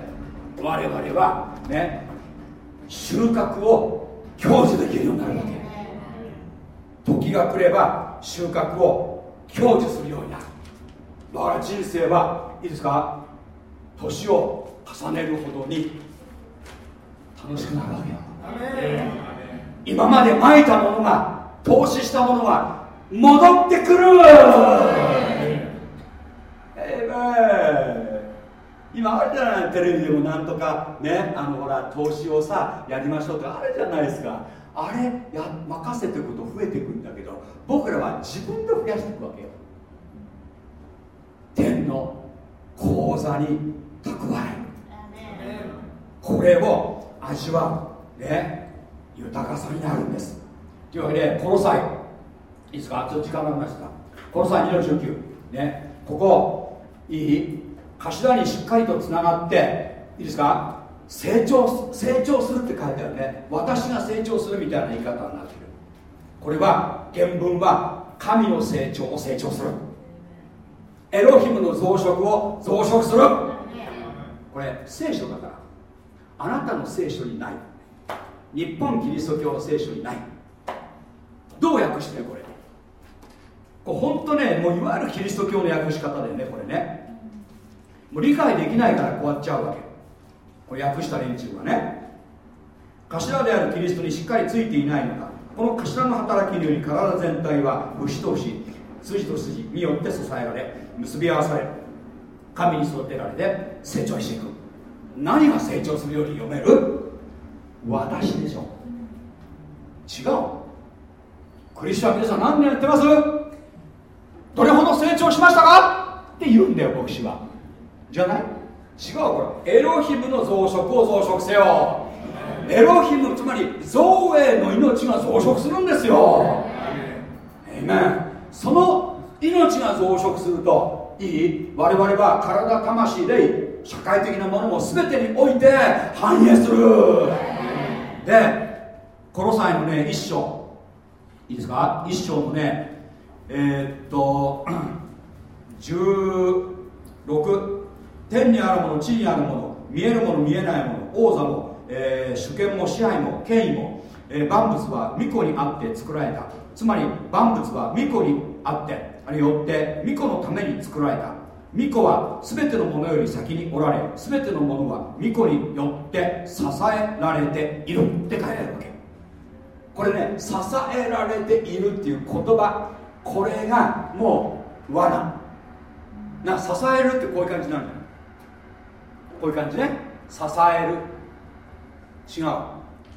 我々はね収穫を享受できるようになるわけ。時が来れば収穫を享受するようになる。だから人生はいいですか？年を重ねるほどに楽しくなるわけよ。今までまいたものが投資したものが戻ってくる。えー、今あるじゃないテレビでもなんとかねあのほら投資をさやりましょうとかあるじゃないですか。あれや任せていくと増えていくんだけど僕らは自分で増やしていくわけよ。天の口座に蓄える。これを味わうね豊かさになるんです。というわけでこの際いいですかちょっと時間がありました。この際2の19ねここいい頭にしっかりとつながっていいですか？成長成長するって書いてあるね。私が成長するみたいな言い方になってる。これは原文は神の成長を成長する。エロヒムの増殖を増殖する。これ聖書だから。あなたの聖書にない。日本キリスト教の聖書にない。どう訳してるこれ？これ本当ねもういわゆるキリスト教の訳し方でねこれね。もう理解できないからこうやっちゃうわけ。これ訳した連中がね。頭であるキリストにしっかりついていないのかこの頭の働きにより体全体は節と節筋と筋によって支えられ結び合わされ神に育てられて成長していく。何が成長するように読める？私でしょ。違う。クリスチャン皆さん何年やってます？どれほど成長しましたか？って言うんだよ牧師は。じゃない？違うこれ。エロヒムの増殖を増殖せよ。エロヒムつまり造営の命が増殖するんですよ。えめその命が増殖するといい？我々は体魂で社会的なものも全てにおいて反映する。でコロサイのね一章。いいですか？一章のねえー、っと 16天にあるもの地にあるもの。見えるもの見えないもの。王座も、えー、主権も支配も権威も、えー、万物は巫女にあって作られた。つまり万物は巫女にあってあれよって巫女のために作られた。巫女は全てのものより先におられ全てのものは巫女によって支えられているって書いてあるわけ。これね支えられているっていう言葉これがもう罠。な支えるってこういう感じなんだよ。こういう感じね。支える。違う。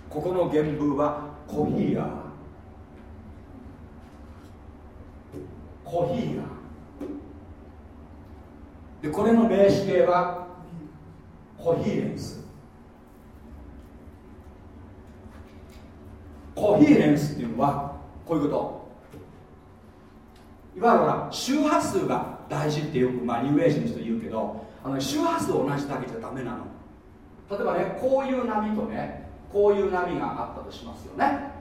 ここの原文はコヒーヤコヒーヤでこれの名詞形はコヒーレンス。コヒーレンスっていうのはこういうこと。いわゆるほら周波数が大事ってよく、まあ、ニューエイジの人言うけどあの周波数同じだけじゃダメなの。例えばねこういう波とねこういう波があったとしますよね。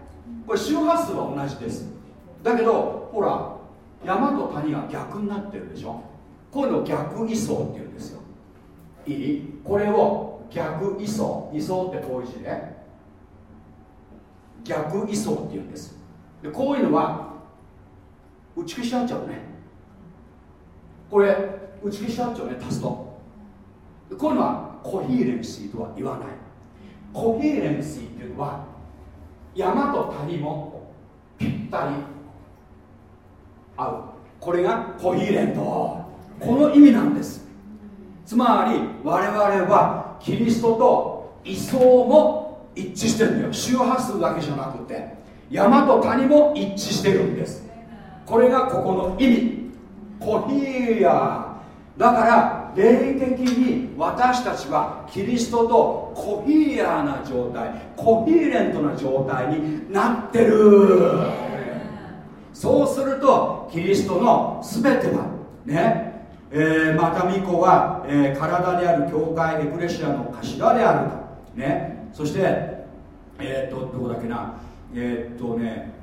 これ周波数は同じです。だけどほら山と谷が逆になってるでしょ。こういうのを逆位相っていうんですよ。いい？これを逆位相。位相って遠い字ね。逆位相っていうんです。でこういうのは打ち消し合っちゃうね。これ打ち消し合っちゃうね足すと。こういうのはコヒーレンシーとは言わない。コヒーレンシーっていうのは山と谷もぴったり合う。これがコヒーレントこの意味なんです。つまり我々はキリストと位相も一致してるんだよ。周波数だけじゃなくて山と谷も一致してるんです。これがここの意味。コヒーヤ。だから霊的に私たちはキリストとコヒーヤーな状態コヒーレントな状態になってる。そうするとキリストの全てはねえー、また巫女は、えー、体である教会エクレシアの頭であると、ね、そしてえー、っとどこだっけな。えー、っとね。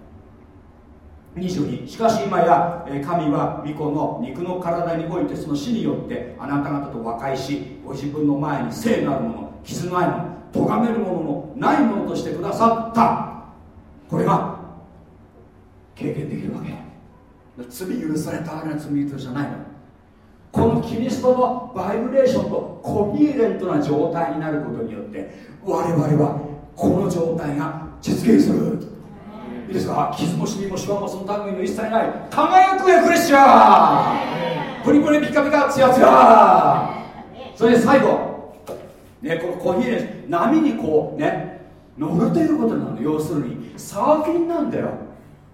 22しかし今や神は御子の肉の体においてその死によってあなた方と和解しご自分の前に聖なるもの傷ないもの咎めるもののないものとしてくださった。これが経験できるわけ。罪許されたあれは罪許じゃないの。このキリストのバイブレーションとコヒーレントな状態になることによって我々はこの状態が実現する。いいですか？傷もシミもシワもその類の一切ない。輝くエクレッシャープリプリピカピカツヤツヤ。それで最後ねこのコヒーレント波にこうね乗るということなの。要するにサーフィンなんだよ。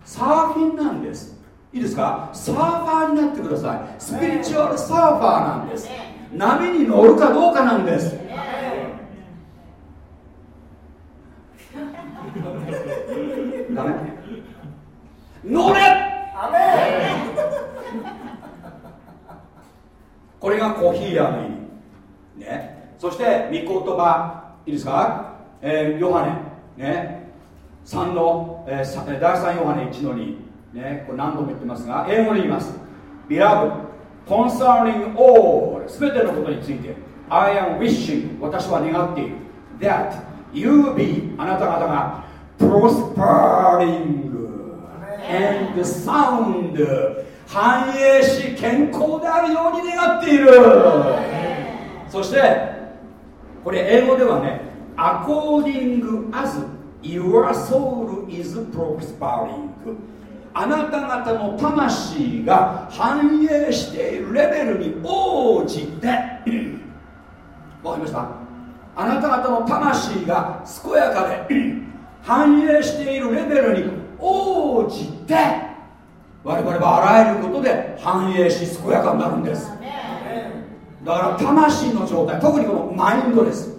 サーフィンなんです。いいですか？サーファーになってください。スピリチュアルサーファーなんです。波に乗るかどうかなんです。ダメ？乗れ！これがコーヒー屋の意味。そして御言葉。いいですか、えー、ヨハネ。ね。3の、えー、第3ヨハネ1の2ねこれ何度も言ってますが英語で言います Beloved concerning all 全てのことについて I am wishing 私は願っている that you be あなた方が prospering and sound 繁栄し健康であるように願っているそしてこれ英語ではね according as your soul is prospering あなた方の魂が繁栄しているレベルに応じて。わかりました？あなた方の魂が健やかで 繁栄しているレベルに応じて我々はあらゆることで繁栄し健やかになるんです。だから魂の状態特にこのマインドです。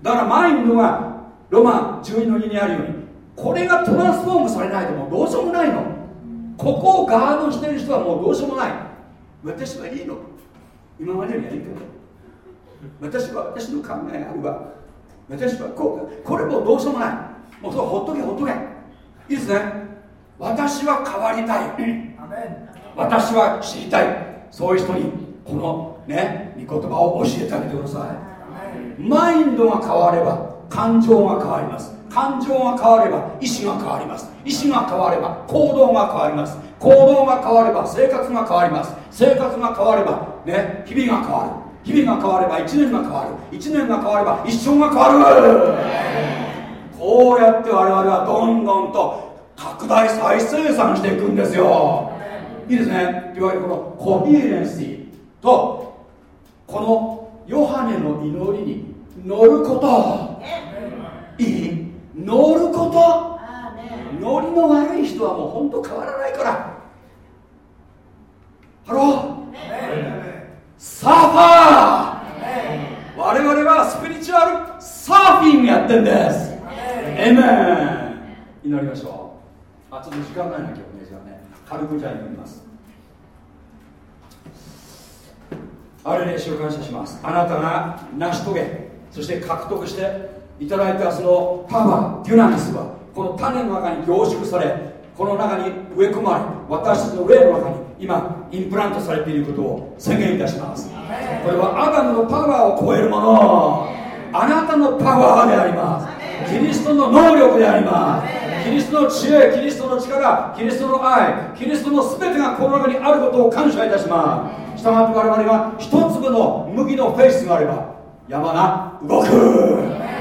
だからマインドがロマン12の2にあるようにこれがトランスフォームされないともうどうしようもないのここをガードしてる人はもうどうしようもない。私はいいの。今までのやり方。私は私の考えあるわ。私はこう。これもうどうしようもない。もうそれほっとけほっとけ。いいですね。私は変わりたい。私は知りたい。そういう人にこのね御言葉を教えてあげてください。マインドが変われば感情が変わります感情が変われば意志が変わります。意志が変われば行動が変わります。行動が変われば生活が変わります。生活が変わればね日々が変わる。日々が変われば1年が変わる。1年が変われば一生が変わる。こうやって我々はどんどんと拡大再生産していくんですよ。いいですね。いわゆるこのコヒーレンシーとこのヨハネの祈りに乗ること。乗ること。乗りの悪い人はもう本当変わらないから。 Hello。サーファー。我々はスピリチュアルサーフィングやってんです。エメン祈りましょう。あちょっと時間ないな今日ねじゃあね。軽くじゃあ祈ります。あれね主を感謝します。あなたが成し遂げそして獲得していただいたそのパワーデュナミスはこの種の中に凝縮されこの中に植え込まれ私たちの霊の中に今インプラントされていることを宣言いたします。これはアダムのパワーを超えるもの。あなたのパワーであります。キリストの能力であります。キリストの知恵キリストの力キリストの愛キリストの全てがこの中にあることを感謝いたします。したがって我々が一粒の麦のフェイスがあれば山が動く。あ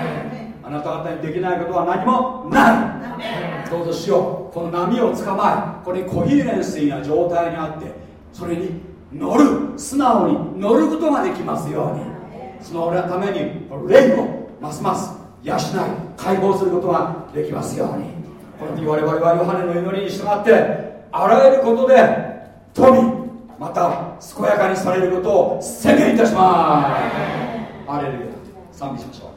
なた方にできないことは何もない。どうぞしよう。この波を捕まえこれにコヒーレンスな状態にあってそれに乗る。素直に乗ることができますように。そのために霊をますます養い解放することができますように。この時我々はヨハネの祈りに従ってあらゆることで富また健やかにされることを宣言いたします。アレルヤ。賛美しましょう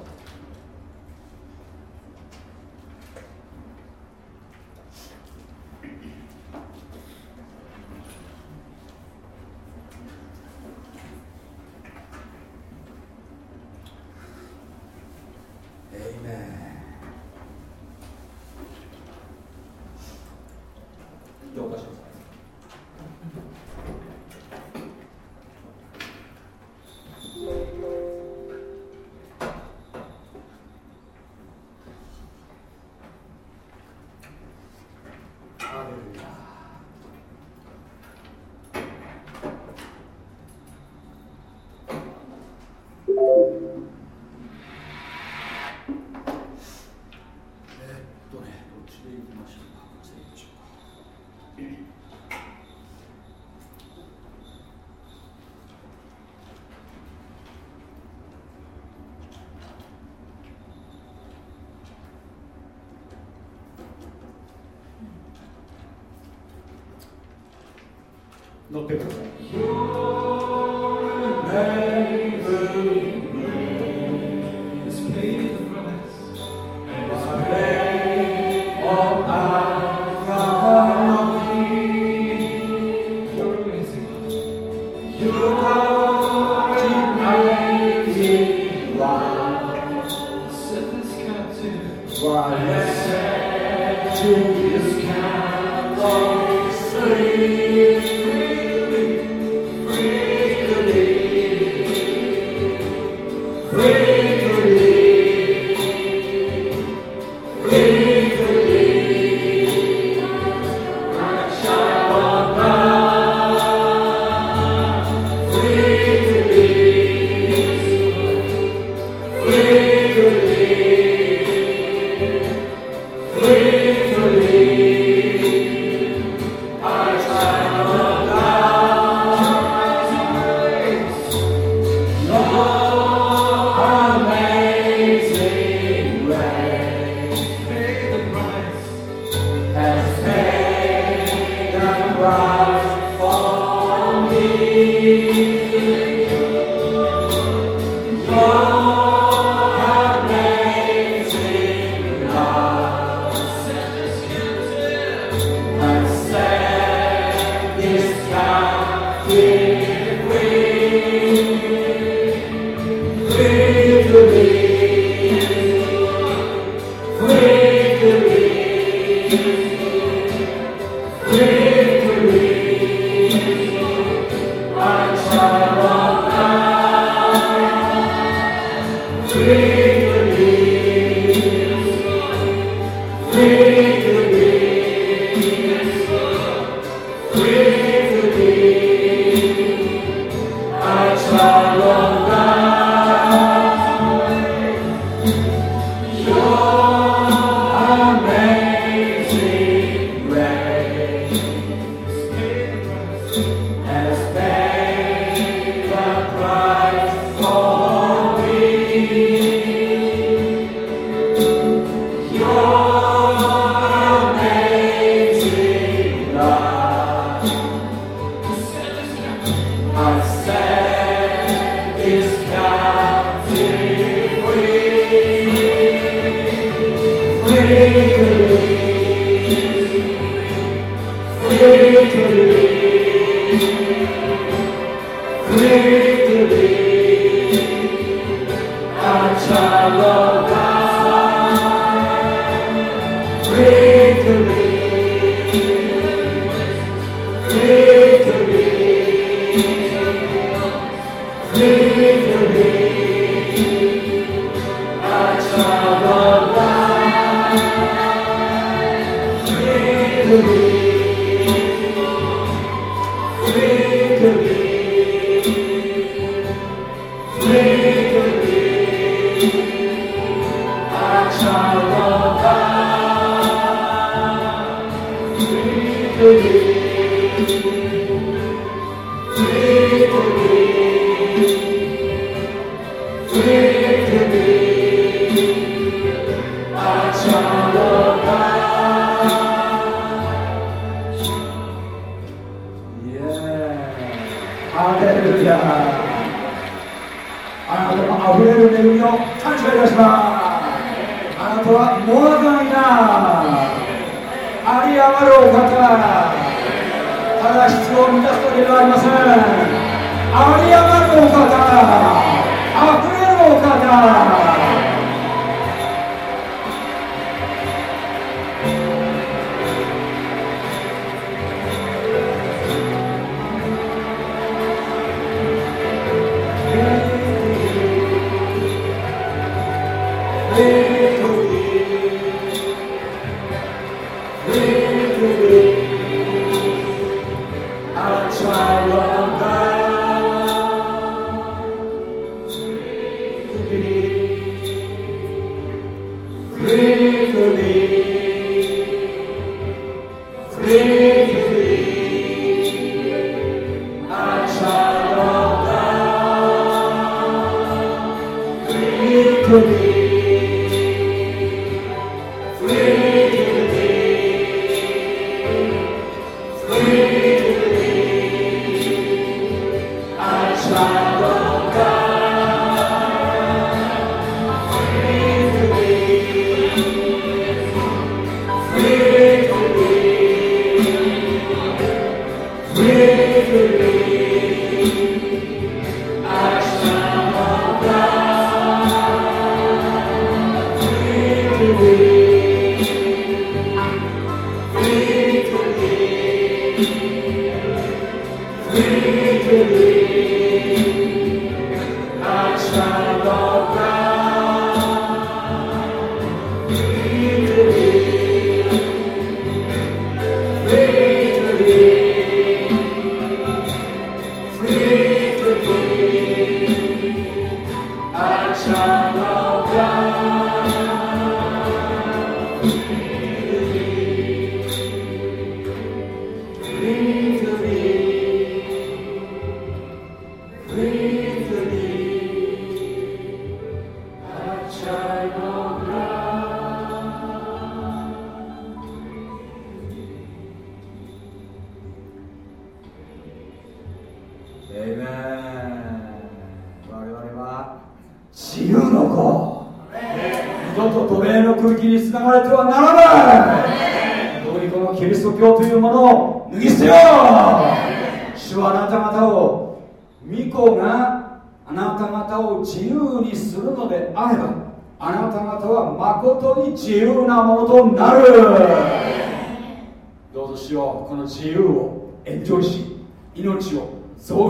乗ってください。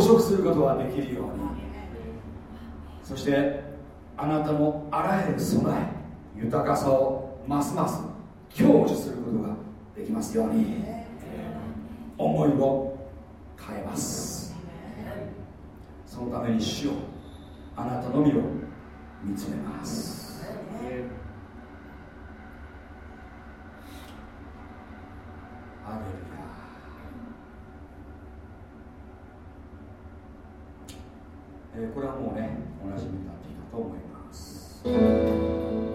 増殖することができるように。そしてあなたのあらゆる備え豊かさをますます享受することができますように。思いを変えます。そのために主をあなたのみを見つめます。アレルヤ。えー、これはもうねおなじみになっていたと思います。